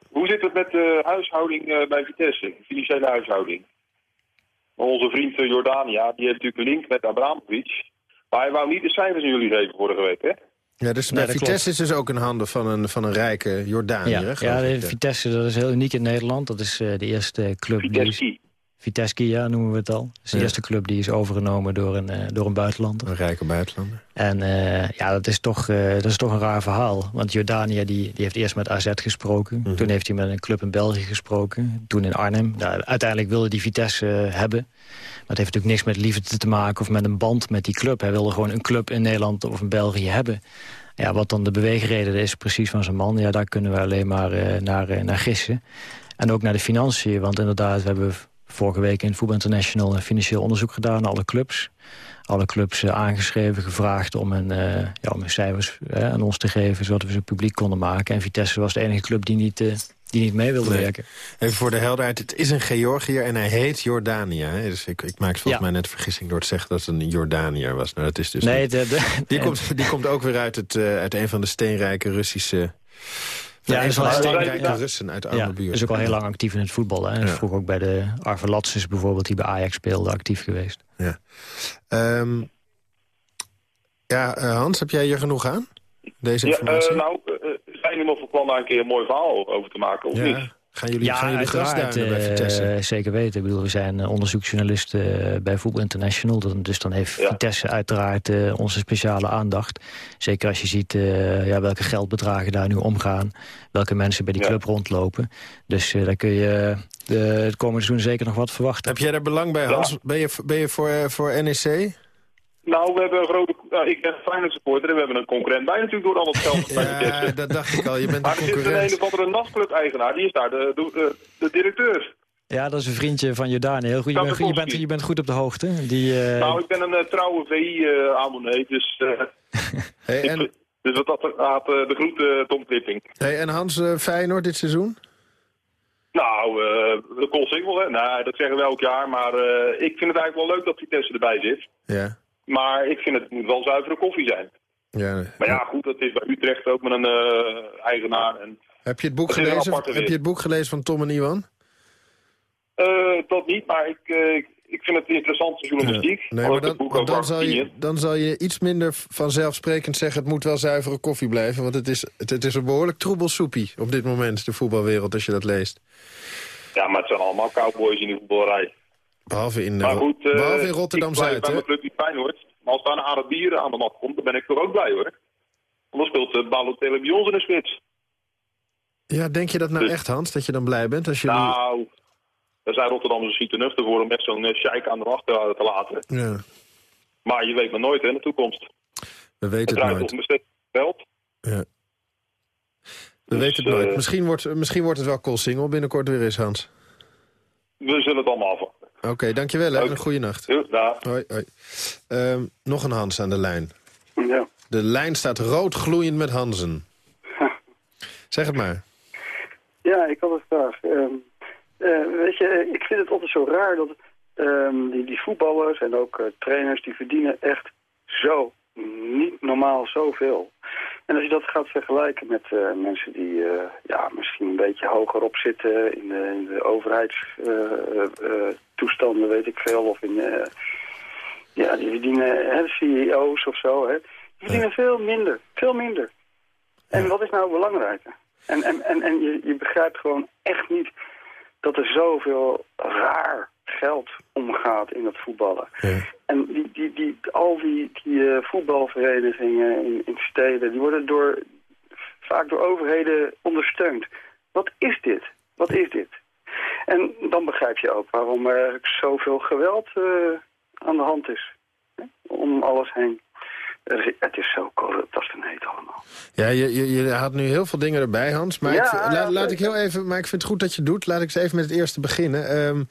hoe zit het met de huishouding eh, bij Vitesse, financiële huishouding? Onze vriend Jordania, die heeft natuurlijk een link met Abramovic. Maar hij wou niet de cijfers aan jullie geven vorige week, hè? Ja, dus Nee, bij Vitesse is dus ook in handen van een, van een rijke Jordaniër. Ja, ja, de Vitesse dat is heel uniek in Nederland. Dat is eh, de eerste club die... Vitesse. Ja, noemen we het al. Dat is de Ja. eerste club die is overgenomen door een, eh, door een buitenlander. Een rijke buitenlander. En eh, ja, dat is, toch, eh, dat is toch een raar verhaal. Want Jordania die, die heeft eerst met AZ gesproken. Mhm. Toen heeft hij met een club in België gesproken. Toen in Arnhem. Nou, uiteindelijk wilde die Vitesse hebben. Maar het heeft natuurlijk niks met liefde te maken... of met een band met die club. Hij wilde gewoon een club in Nederland of in België hebben. Ja, wat dan de beweegreden is precies van zijn man... ja, daar kunnen we alleen maar naar, naar gissen. En ook naar de financiën. Want inderdaad, we hebben vorige week in het Voetbal International... een financieel onderzoek gedaan naar alle clubs alle clubs eh, aangeschreven, gevraagd om eh, ja, om hun cijfers eh, aan ons te geven... zodat we ze publiek konden maken. En Vitesse was de enige club die niet, die niet mee wilde Nee. werken. Even voor de helderheid, het is een Georgiër en hij heet Jordania. Hè? Dus ik, ik maak volgens Ja. mij net vergissing door te zeggen dat het een Jordaniër was. Nou, dat is dus nee, niet. de, de- Die, komt, die komt ook weer uit, het, uit een van de steenrijke Russische... Ja, een is wel- Ja. Russen uit de ja, arme buurt. is ook al heel lang actief in het voetbal. Hè. Ja. Vroeger ook bij de Arve Latsens bijvoorbeeld, die bij Ajax speelde, actief geweest. Ehm, ja, eh, Hans, heb jij hier genoeg aan? Deze Ja, informatie? eh, nou, eh, eh, zijn jullie nog van plan daar een keer een mooi verhaal over te maken, of niet? Gaan jullie, Ja, gaan jullie grasduinen bij eh, Vitesse? zeker weten. Ik bedoel, we zijn eh, onderzoeksjournalisten eh, bij Voetbal International. Dat- Dus dan heeft Ja. Vitesse uiteraard eh, onze speciale aandacht. Zeker als je ziet eh, ja, welke geldbedragen daar nu omgaan. Welke mensen bij die Ja. club rondlopen. Dus eh, daar kun je de, het komende seizoen zeker nog wat verwachten. Heb jij daar belang bij, Ja. Hans? Ben je, ben je voor, voor NEC? Nou, we hebben een grote... nou, ik ben een Feyenoord supporter en we hebben een concurrent bij natuurlijk door al het geld bij Ja, dat dacht ik al. Je bent Maar een er zit een concurrent. een of andere nachtclub-eigenaar, die is daar de, de, de, de directeur. Ja, dat is een vriendje van Jordaan. Heel goed. Je, bent, je, bent, je bent goed op de hoogte. Die, eh, Nou, ik ben een eh, trouwe VI-abonnee, dus... eh, Hey, ik- en, dus wat dat gaat, eh, de groete Tom Clipping. hey, en Hans, Feyenoord dit seizoen? Nou, eh de Koolsingel, hè? Nee, dat zeggen we elk jaar, maar eh, ik vind het eigenlijk wel leuk dat Vitesse erbij zit. Ja. Maar ik vind het moet wel zuivere koffie zijn. ja. Maar ja, goed, dat is bij Utrecht ook met een eh, eigenaar. En, Heb je het boek gelezen? Heb je het boek gelezen van Tom en Iwan? eh, dat niet, maar ik, eh, ik- vind het interessante journalistiek. Nee, Al maar dan, dan, zal je, dan zal je iets minder vanzelfsprekend zeggen... het moet wel zuivere koffie blijven. Want het is, het, het is een behoorlijk troebel soepie op dit moment, de voetbalwereld, als je dat leest. Ja, maar het zijn allemaal cowboys in de voetballerij. Behalve in, Maar eh, goed, eh, behalve in ik Rotterdam-Zuid, blijf bij mijn club die Feyenoord. Maar als daar een Arabier aan de mat komt, dan ben ik er ook blij hoor. Dan speelt uh, Balotelli bij ons in de spits. Ja, denk je dat nou Dus- echt, Hans, dat je dan blij bent als je... Nou, daar zijn Rotterdammers misschien te nuchter voor om echt zo'n uh, sheik aan de wacht te, te laten. Ja, Maar je weet maar nooit hè, in de toekomst. we Het weten het draait nooit. een stuk geld. Ja. We Dus, weten het nooit. eh, Misschien wordt, misschien wordt het wel Koolsingel binnenkort weer eens, Hans. We zullen het allemaal Oké, dankjewel hè. en een goede nacht. Ja. Hoi, hoi. Ehm, nog een Hans aan de lijn. Ja. De lijn staat rood gloeiend met Hansen. Zeg het maar. Ja, ik had een vraag. Ehm, eh, weet je, ik vind het altijd zo raar dat ehm, die, die voetballers en ook eh, trainers... die verdienen echt zo niet normaal zoveel. En als je dat gaat vergelijken met eh, mensen die eh, ja, misschien een beetje hogerop zitten... in de, in de overheidstoestanden, weet ik veel, of in... eh, ja, die verdienen hè, CEO's of zo, hè. Die verdienen veel minder, veel minder. En wat is nou belangrijker? En, en, en, en je, je begrijpt gewoon echt niet dat er zoveel raar geld omgaat in het voetballen. En die, die, die, al die, die eh, voetbalverenigingen in, in steden, die worden door, vaak door overheden ondersteund. Wat is dit? Wat is dit? En dan begrijp je ook waarom er zoveel geweld eh, aan de hand is. Hè? Om alles heen. Is- Het is zo corrupt als het heet allemaal. Ja, je, je, je had nu heel veel dingen erbij, Hans. Maar Ja, ik, laat, laat ik heel even, maar ik vind het goed dat je het doet. Laat ik eens even met het eerste beginnen. Ehm,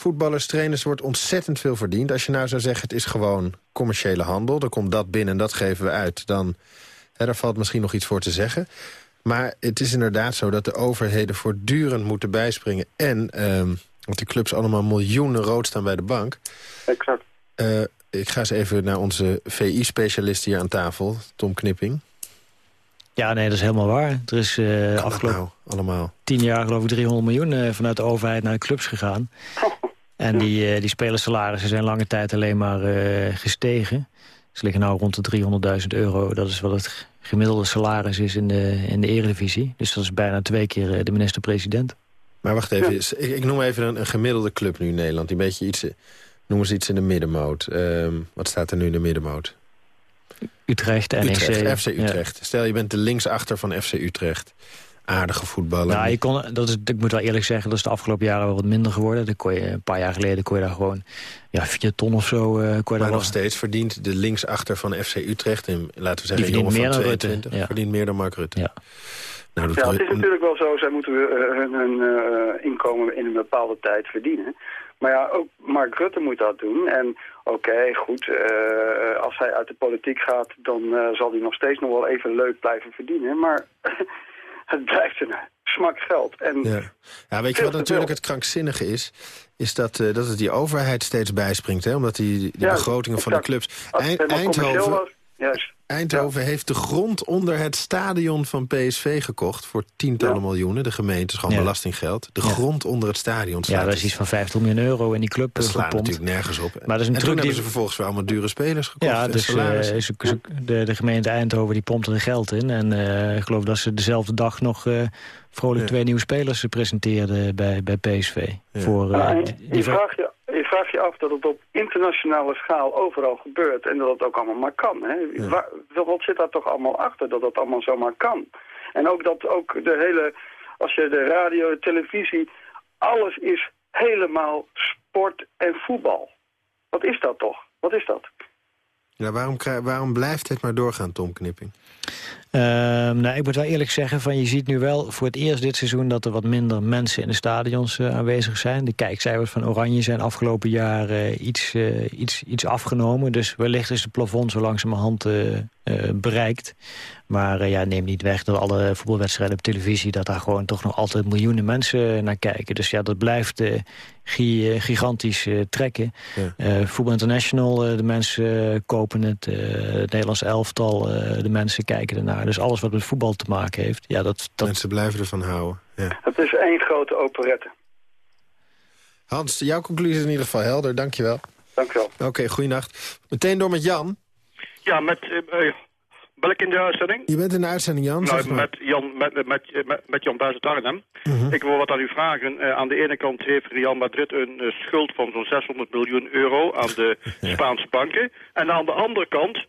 voetballers, trainers wordt ontzettend veel verdiend. Als je nou zou zeggen, het is gewoon commerciële handel. Dan komt dat binnen en dat geven we uit. Dan, hè, daar valt misschien nog iets voor te zeggen. Maar het is inderdaad zo dat de overheden voortdurend moeten bijspringen. En, ehm, want die clubs allemaal miljoenen rood staan bij de bank. Exact. Eh, ik ga eens even naar onze VI-specialist hier aan tafel, Tom Knipping. Ja, nee, dat is helemaal waar. Er is eh afgelopen nou allemaal? tien jaar geloof ik 300 miljoen eh, vanuit de overheid naar de clubs gegaan. En die, eh die spelersalarissen zijn lange tijd alleen maar eh, gestegen. Ze liggen nou rond de 300.000 euro. Dat is wat het gemiddelde salaris is in de, in de eredivisie. Dus dat is bijna twee keer eh, de minister-president. Maar wacht even, ik, ik noem even een, een gemiddelde club nu in Nederland. Die een beetje iets, noemen ze iets in de middenmoot. Ehm, wat staat er nu in de middenmoot? Utrecht, NEC. Utrecht, FC ja. Utrecht. Stel, je bent de linksachter van FC Utrecht. Aardige voetballer. Nou, je kon, dat is, ik moet wel eerlijk zeggen, dat is de afgelopen jaren wel wat minder geworden. Dan kon je, een paar jaar geleden kon je daar gewoon ja, vier ton of zo... eh kon je maar daar nog wel- steeds verdient de linksachter van FC Utrecht... en laten we zeggen, een jongen verdient van meer dan Rutte, 22... ja. verdient meer dan Mark Rutte. Ja. Nou, Ja, het is natuurlijk wel zo, zij moeten eh, hun, hun eh, inkomen in een bepaalde tijd verdienen. Maar ja, ook Mark Rutte moet dat doen. En oké, goed, eh, als hij uit de politiek gaat, dan eh, zal hij nog steeds nog wel even leuk blijven verdienen. Maar het blijft een smak geld. En Ja. ja, weet je wat natuurlijk het krankzinnige is? Is dat, eh, dat het die overheid steeds bijspringt. Hè? Omdat die, die Ja, begrotingen van de clubs... Eind- Eindhoven, was, juist. Eindhoven heeft de grond onder het stadion van PSV gekocht... voor tientallen Ja. miljoenen. De gemeente is gewoon Ja. belastinggeld. De Ja. grond onder het stadion slaat. Ja, dat is iets van 50 miljoen euro in die club dat eh, slaat gepompt. natuurlijk nergens op. Maar dat is een en truc toen die- hebben ze vervolgens weer allemaal dure spelers gekocht. Ja, en dus eh, de, de gemeente Eindhoven die pompt er geld in. En eh, ik geloof dat ze dezelfde dag nog eh, vrolijk Ja. twee nieuwe spelers presenteerden bij, bij PSV. Ja. Voor, eh, die- je, die- vraagt je, je vraagt je af dat het op internationale schaal overal gebeurt en dat het ook allemaal maar kan. Hè? Waar, wat zit daar toch allemaal achter dat dat allemaal zomaar kan? En ook dat ook de hele, als je de radio, de televisie, alles is helemaal sport en voetbal. Wat is dat toch? Wat is dat? Ja, waarom, waarom blijft het maar doorgaan, Tom Knipping? Ehm, nou, ik moet wel eerlijk zeggen, van, je ziet nu wel voor het eerst dit seizoen... dat er wat minder mensen in de stadions eh, aanwezig zijn. De kijkcijfers van Oranje zijn afgelopen jaar eh, iets, eh, iets, iets afgenomen. Dus wellicht is het plafond zo langzamerhand bereikt. Maar ja, neem niet weg dat alle voetbalwedstrijden op televisie... dat daar gewoon toch nog altijd miljoenen mensen naar kijken. Dus ja, dat blijft gi- gigantisch trekken. Ja. Voetbal International, de mensen kopen het. het Nederlands elftal, de mensen kijken ernaar. Dus alles wat met voetbal te maken heeft. Ja, dat, dat, Mensen blijven ervan houden. Ja. Het is één grote operette. Hans, jouw conclusie is in ieder geval helder. Dankjewel. Dank u wel. Oké, goeienacht. Meteen door met Jan. Ja, met, eh, eh, Ben ik in de uitzending? Je bent in de uitzending, Jan. zeg Nou, maar. met Jan, met, met, met, met Jan uit Arnhem. Mhm. Ik wil wat aan u vragen. Eh, aan de ene kant heeft Real Madrid een eh, schuld van zo'n 600 miljoen euro aan de Spaanse banken. En aan de andere kant eh,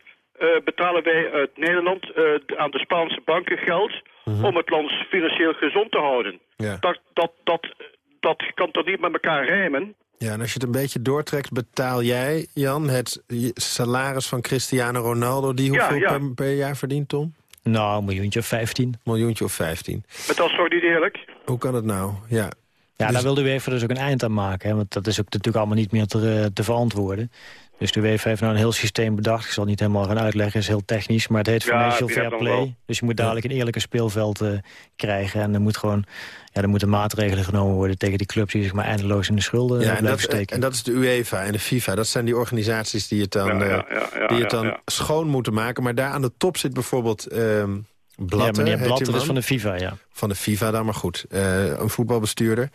betalen wij uit Nederland eh, aan de Spaanse banken geld om het land financieel gezond te houden. Mhm. Ja. Dat, dat, dat, dat kan toch niet met elkaar rijmen? Ja, en als je het een beetje doortrekt, betaal jij, Jan, het salaris van Cristiano Ronaldo... die hoeveel ja. Per, per jaar verdient, Tom? Nou, een miljoentje of 15. Miljoentje of 15. Maar dat is toch niet eerlijk? Hoe kan het nou? Ja. Ja, Dus- daar wilde de UEFA dus ook een eind aan maken. Hè, want dat is ook natuurlijk allemaal niet meer te, eh, te verantwoorden. Dus de UEFA heeft nou een heel systeem bedacht. Ik zal het niet helemaal gaan uitleggen, het is heel technisch. Maar het heet Ja, Financial Fair. Play. Dus je moet dadelijk een eerlijke speelveld eh, krijgen. En er, moet gewoon, ja, er moeten maatregelen genomen worden tegen die clubs... die zich maar eindeloos in de schulden eh, Ja, en blijven dat, steken. en dat is de UEFA en de FIFA. Dat zijn die organisaties die het dan, Ja, ja, eh, ja, ja, die het dan ja. schoon moeten maken. Maar daar aan de top zit bijvoorbeeld ehm Blatter. ja, meneer is van de FIFA, ja. Van de FIFA dan, maar goed. eh, een voetbalbestuurder.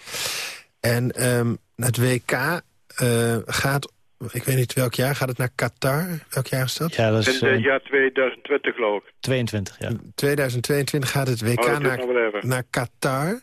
En ehm, het WK eh, gaat, ik weet niet welk jaar, gaat het naar Qatar? Welk jaar is dat? Ja, dat In is het eh, jaar 2020 geloof ik. 22, ja. 2022 gaat het WK Oh, dat naar, naar Qatar.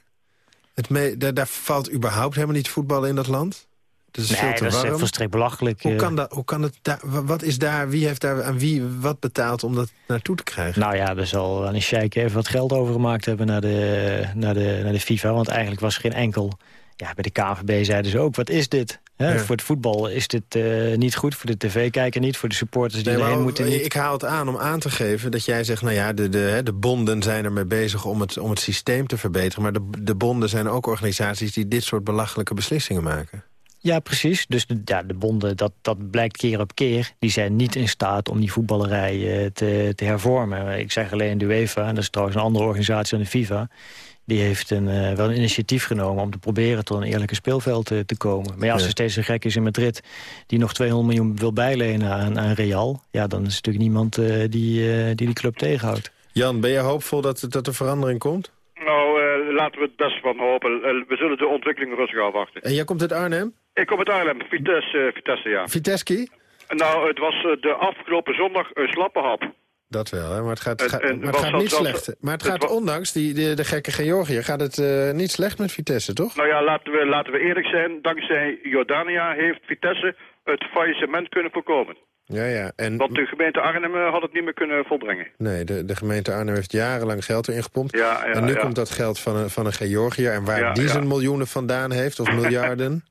Het me, daar, daar valt überhaupt helemaal niet voetballen in dat land. Het is veel Nee, te dat is volstrekt belachelijk. Hoe eh. kan, dat, hoe kan het daar, wat is daar, wie heeft daar aan wie wat betaald om dat naartoe te krijgen? Nou ja, er zal aan een sheik even wat geld overgemaakt hebben naar de, naar, de, naar de FIFA. Want eigenlijk was er geen enkel... Ja, bij de KVB zeiden ze ook, wat is dit? Hè, Ja. Voor het voetbal is dit eh, niet goed, voor de tv-kijker niet... voor de supporters die Nee, erheen moeten niet. Ik haal het aan om aan te geven dat jij zegt... nou ja, de, de, de bonden zijn ermee bezig om het, om het systeem te verbeteren... maar de, de bonden zijn ook organisaties die dit soort belachelijke beslissingen maken. Ja, precies. Dus de, ja, de bonden, dat, dat blijkt keer op keer... die zijn niet in staat om die voetballerij eh, te, te hervormen. Ik zeg alleen de UEFA, en dat is trouwens een andere organisatie dan de FIFA... die heeft een, eh, wel een initiatief genomen om te proberen... tot een eerlijke speelveld eh, te komen. Maar ja, als Ja. er steeds een gek is in Madrid... die nog 200 miljoen wil bijlenen aan, aan Real... ja, dan is er natuurlijk niemand eh, die, die die club tegenhoudt. Jan, ben je hoopvol dat, dat er verandering komt? Nou, eh, laten we het best van hopen. We zullen de ontwikkeling rustig afwachten. En jij komt uit Arnhem? Ik kom uit Arnhem, Vitesse, eh, Vitesse ja. Viteski? Nou, het was de afgelopen zondag een slappe hap. Dat wel, hè? maar het gaat, en maar het gaat niet slecht. Maar het het gaat, ondanks die, de, de gekke Georgië, gaat het eh, niet slecht met Vitesse, toch? Nou ja, laten we, laten we eerlijk zijn. Dankzij Jordania heeft Vitesse het faillissement kunnen voorkomen. Ja, ja. En, Want de gemeente Arnhem eh, had het niet meer kunnen volbrengen. Nee, de, de gemeente Arnhem heeft jarenlang geld erin gepompt. Ja, ja, en nu ja. komt dat geld van een, van een Georgiër. En waar die zijn miljoenen vandaan heeft, of miljarden...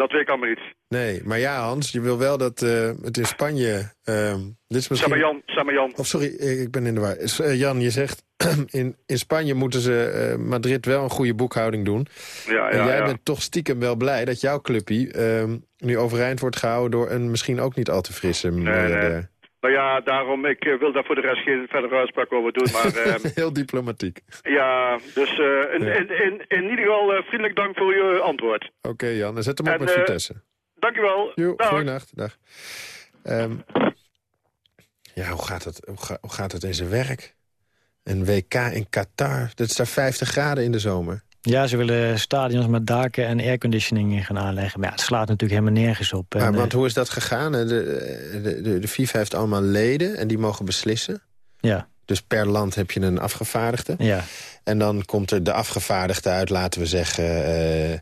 Dat weet ik allemaal niet. Nee, maar ja, Hans, je wil wel dat eh, het in Spanje... ehm dit is misschien... Samajan, Samajan. Of sorry, ik ben in de war. Eh, Jan, je zegt, in, in Spanje moeten ze Madrid wel een goede boekhouding doen. Ja, en ja, jij ja. bent toch stiekem wel blij dat jouw clubpie ehm, nu overeind wordt gehouden... door een misschien ook niet al te frisse miljardair. Nou ja, daarom, ik eh, wil daar voor de rest geen verdere uitspraak over doen. Maar ehm, Heel diplomatiek. ja, dus eh, in, Ja. In, in, in ieder geval eh, vriendelijk dank voor je antwoord. Oké, Jan, dan zet hem op En, met Vitesse. Dankjewel. Jo, Dag. goeienacht. Dag. Ehm, ja, hoe gaat, het, hoe, ga- hoe gaat het in zijn werk? Een WK in Qatar. Dat is daar 50 graden in de zomer. Ja, ze willen stadions met daken en airconditioning gaan aanleggen. Maar ja, het slaat natuurlijk helemaal nergens op. Maar, eh, want hoe is dat gegaan? De, de, de, de FIFA heeft allemaal leden en die mogen beslissen. ja, Dus per land heb je een afgevaardigde. ja. En dan komt er de afgevaardigde uit, laten we zeggen... eh,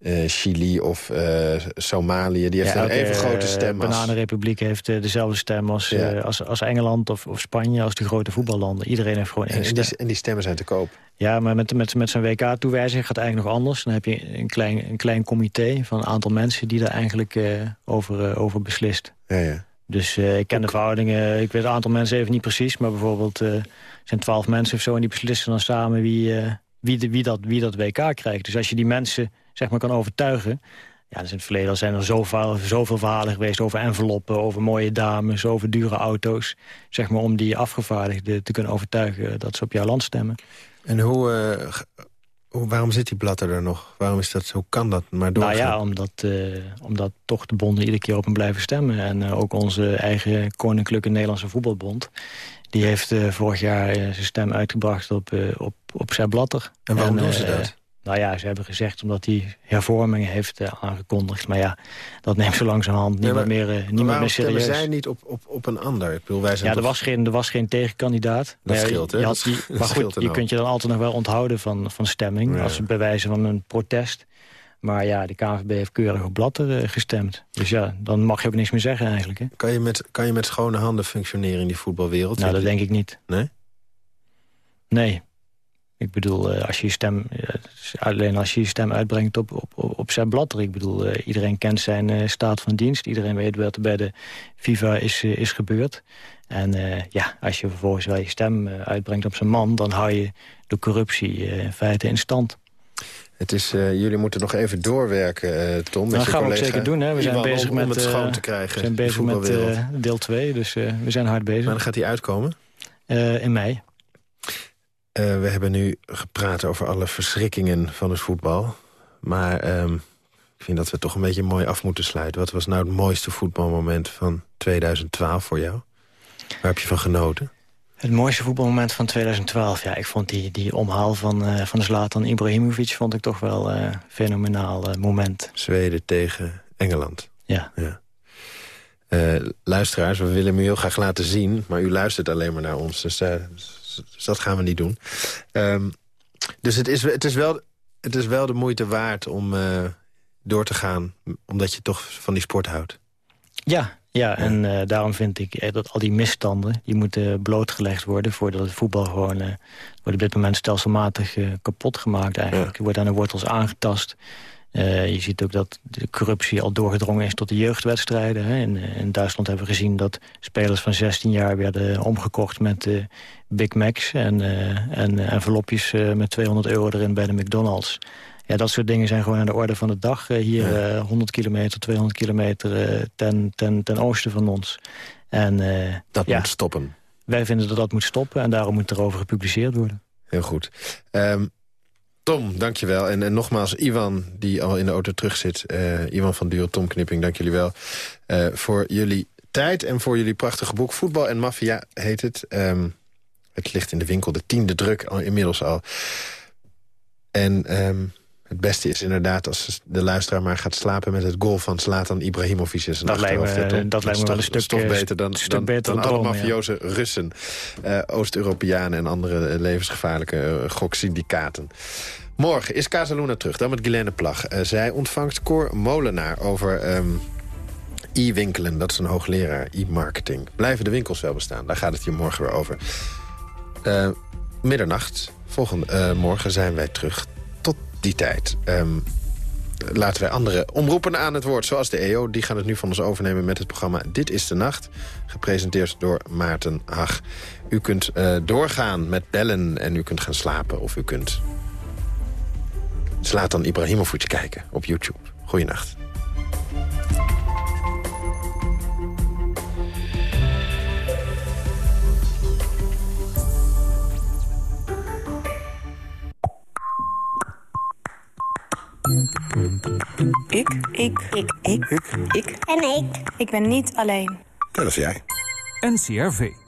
eh, Chili of eh, Somalië. Die heeft ja, een even grote eh, stem als... Bananenrepubliek heeft eh, dezelfde stem als, Ja. eh, als, als Engeland of, of Spanje, als de grote voetballanden. Iedereen heeft gewoon één En stem. die, en die stemmen zijn te koop. Ja, maar met, met, met zo'n WK-toewijzing gaat het eigenlijk nog anders. Dan heb je een klein, een klein comité van een aantal mensen die daar eigenlijk eh, over, eh, over beslist. Ja, ja. Dus eh, ik ken de verhoudingen, ik weet het aantal mensen even niet precies... maar bijvoorbeeld eh, er zijn twaalf mensen of zo... en die beslissen dan samen wie, eh, wie, de, wie, dat, wie dat WK krijgt. Dus als je die mensen zeg maar, kan overtuigen... Ja, dus in het verleden zijn er zoveel, zoveel verhalen geweest over enveloppen... over mooie dames, over dure auto's... zeg maar om die afgevaardigden te kunnen overtuigen dat ze op jouw land stemmen. En hoe, eh, hoe, waarom zit die blatter er nog? Waarom is dat, hoe kan dat maar doorgaan? Nou ja, omdat, eh, omdat toch de bonden iedere keer op hem blijven stemmen. En eh, ook onze eigen Koninklijke Nederlandse Voetbalbond... die heeft vorig jaar zijn stem uitgebracht op, op, op Sepp Blatter. En waarom doen ze dat? Nou ja, ze hebben gezegd omdat hij hervormingen heeft eh, aangekondigd. Maar ja, dat neemt zo langzamerhand niemand maar- meer, eh, Maar niemand meer serieus. zij niet op, op, op een ander? Ik bedoel, wij zijn Ja, er toch- was, geen, er was geen tegenkandidaat. Maar ja, scheelt, hè? je Dat had die- dat maar goed, je kunt je dan altijd nog wel onthouden van, van stemming... Ja. als bij wijze van een protest. Maar ja, de KNVB heeft keurig op blatter eh, gestemd. Dus ja, dan mag je ook niks meer zeggen eigenlijk. Hè? Kan je, met, kan je met schone handen functioneren in die voetbalwereld? Nou, dat denk ik niet. Nee? Nee. Ik bedoel, eh, als je je stem, eh, alleen als je je stem uitbrengt op, op, op, zijn blatter. Ik bedoel, eh, iedereen kent zijn staat van dienst. Iedereen weet wat er bij de FIFA is, is gebeurd. En ja, als je vervolgens wel je stem uitbrengt op zijn man... dan hou je de corruptie in feite in stand. Het is, jullie moeten nog even doorwerken, Tom. Dat gaan we ook zeker doen. Hè. We zijn bezig om, met, om het schoon te krijgen. we zijn bezig met deel 2, dus we zijn hard bezig. Maar dan gaat hij uitkomen? In mei. Eh, we hebben nu gepraat over alle verschrikkingen van het voetbal. Maar ehm, ik vind dat we toch een beetje mooi af moeten sluiten. Wat was nou het mooiste voetbalmoment van 2012 voor jou? Waar heb je van genoten? Het mooiste voetbalmoment van 2012, ja, ik vond die, die omhaal van, eh van Zlatan Ibrahimovic... vond ik toch wel een fenomenaal eh, moment. Zweden tegen Engeland. Ja. ja. Luisteraars, we willen hem u heel graag laten zien... maar u luistert alleen maar naar ons, dus, dus dat gaan we niet doen. Ehm, dus het is, het, is wel, het is wel de moeite waard om eh, door te gaan... omdat je toch van die sport houdt. Ja, ja, en eh, daarom vind ik eh, dat al die misstanden... die moeten blootgelegd worden voordat het voetbal gewoon... wordt op dit moment stelselmatig kapot gemaakt eigenlijk. Wordt aan de wortels aangetast. Eh, je ziet ook dat de corruptie al doorgedrongen is tot de jeugdwedstrijden. Hè. In, eh, in Duitsland hebben we gezien dat spelers van 16 jaar werden omgekocht met eh, Big Macs... en, en envelopjes met 200 euro erin bij de McDonald's. Ja, dat soort dingen zijn gewoon aan de orde van de dag. Hier eh, 100 kilometer, 200 kilometer ten, ten, ten oosten van ons. En, Dat ja, moet stoppen. Wij vinden dat dat moet stoppen en daarom moet erover gepubliceerd worden. Heel goed. Ehm, Tom, dankjewel. En, en nogmaals, Iwan, die al in de auto terug zit. eh, Iwan van Duur, Tom Knipping, dank jullie wel. eh, voor jullie tijd en voor jullie prachtige boek. Voetbal en Mafia heet het. Ehm, het ligt in de winkel, de tiende druk al, inmiddels al. En ehm, het beste is inderdaad als de luisteraar maar gaat slapen... met het goal van Slatan Ibrahimovic in zijn Dat lijkt me- Tom? dat lijkt me is wel een stuk, eh, beter dan, stuk dan, beter dan dan alle ja. mafioze Russen. eh, Oost-Europeanen en andere eh, levensgevaarlijke eh, goksyndicaten. Morgen is Casaluna terug, dan met Guilaine Plag. Eh, zij ontvangt Cor Molenaar over ehm, e-winkelen. Dat is een hoogleraar e-marketing. Blijven de winkels wel bestaan? Daar gaat het hier morgen weer over. Eh, middernacht, volgende eh, morgen zijn wij terug. Tot die tijd. Ehm, laten wij andere omroepen aan het woord, zoals de EO. Die gaan het nu van ons overnemen met het programma Dit is de Nacht. Gepresenteerd door Maarten Hag. U kunt doorgaan met bellen en u kunt gaan slapen. Of u kunt Zlatan Ibrahimovic kijken op YouTube. Goeienacht. Ik. Ik. Ik. Ik. Ik. Ik. En ik. Ik ben niet alleen. Dat is jij. NCRV.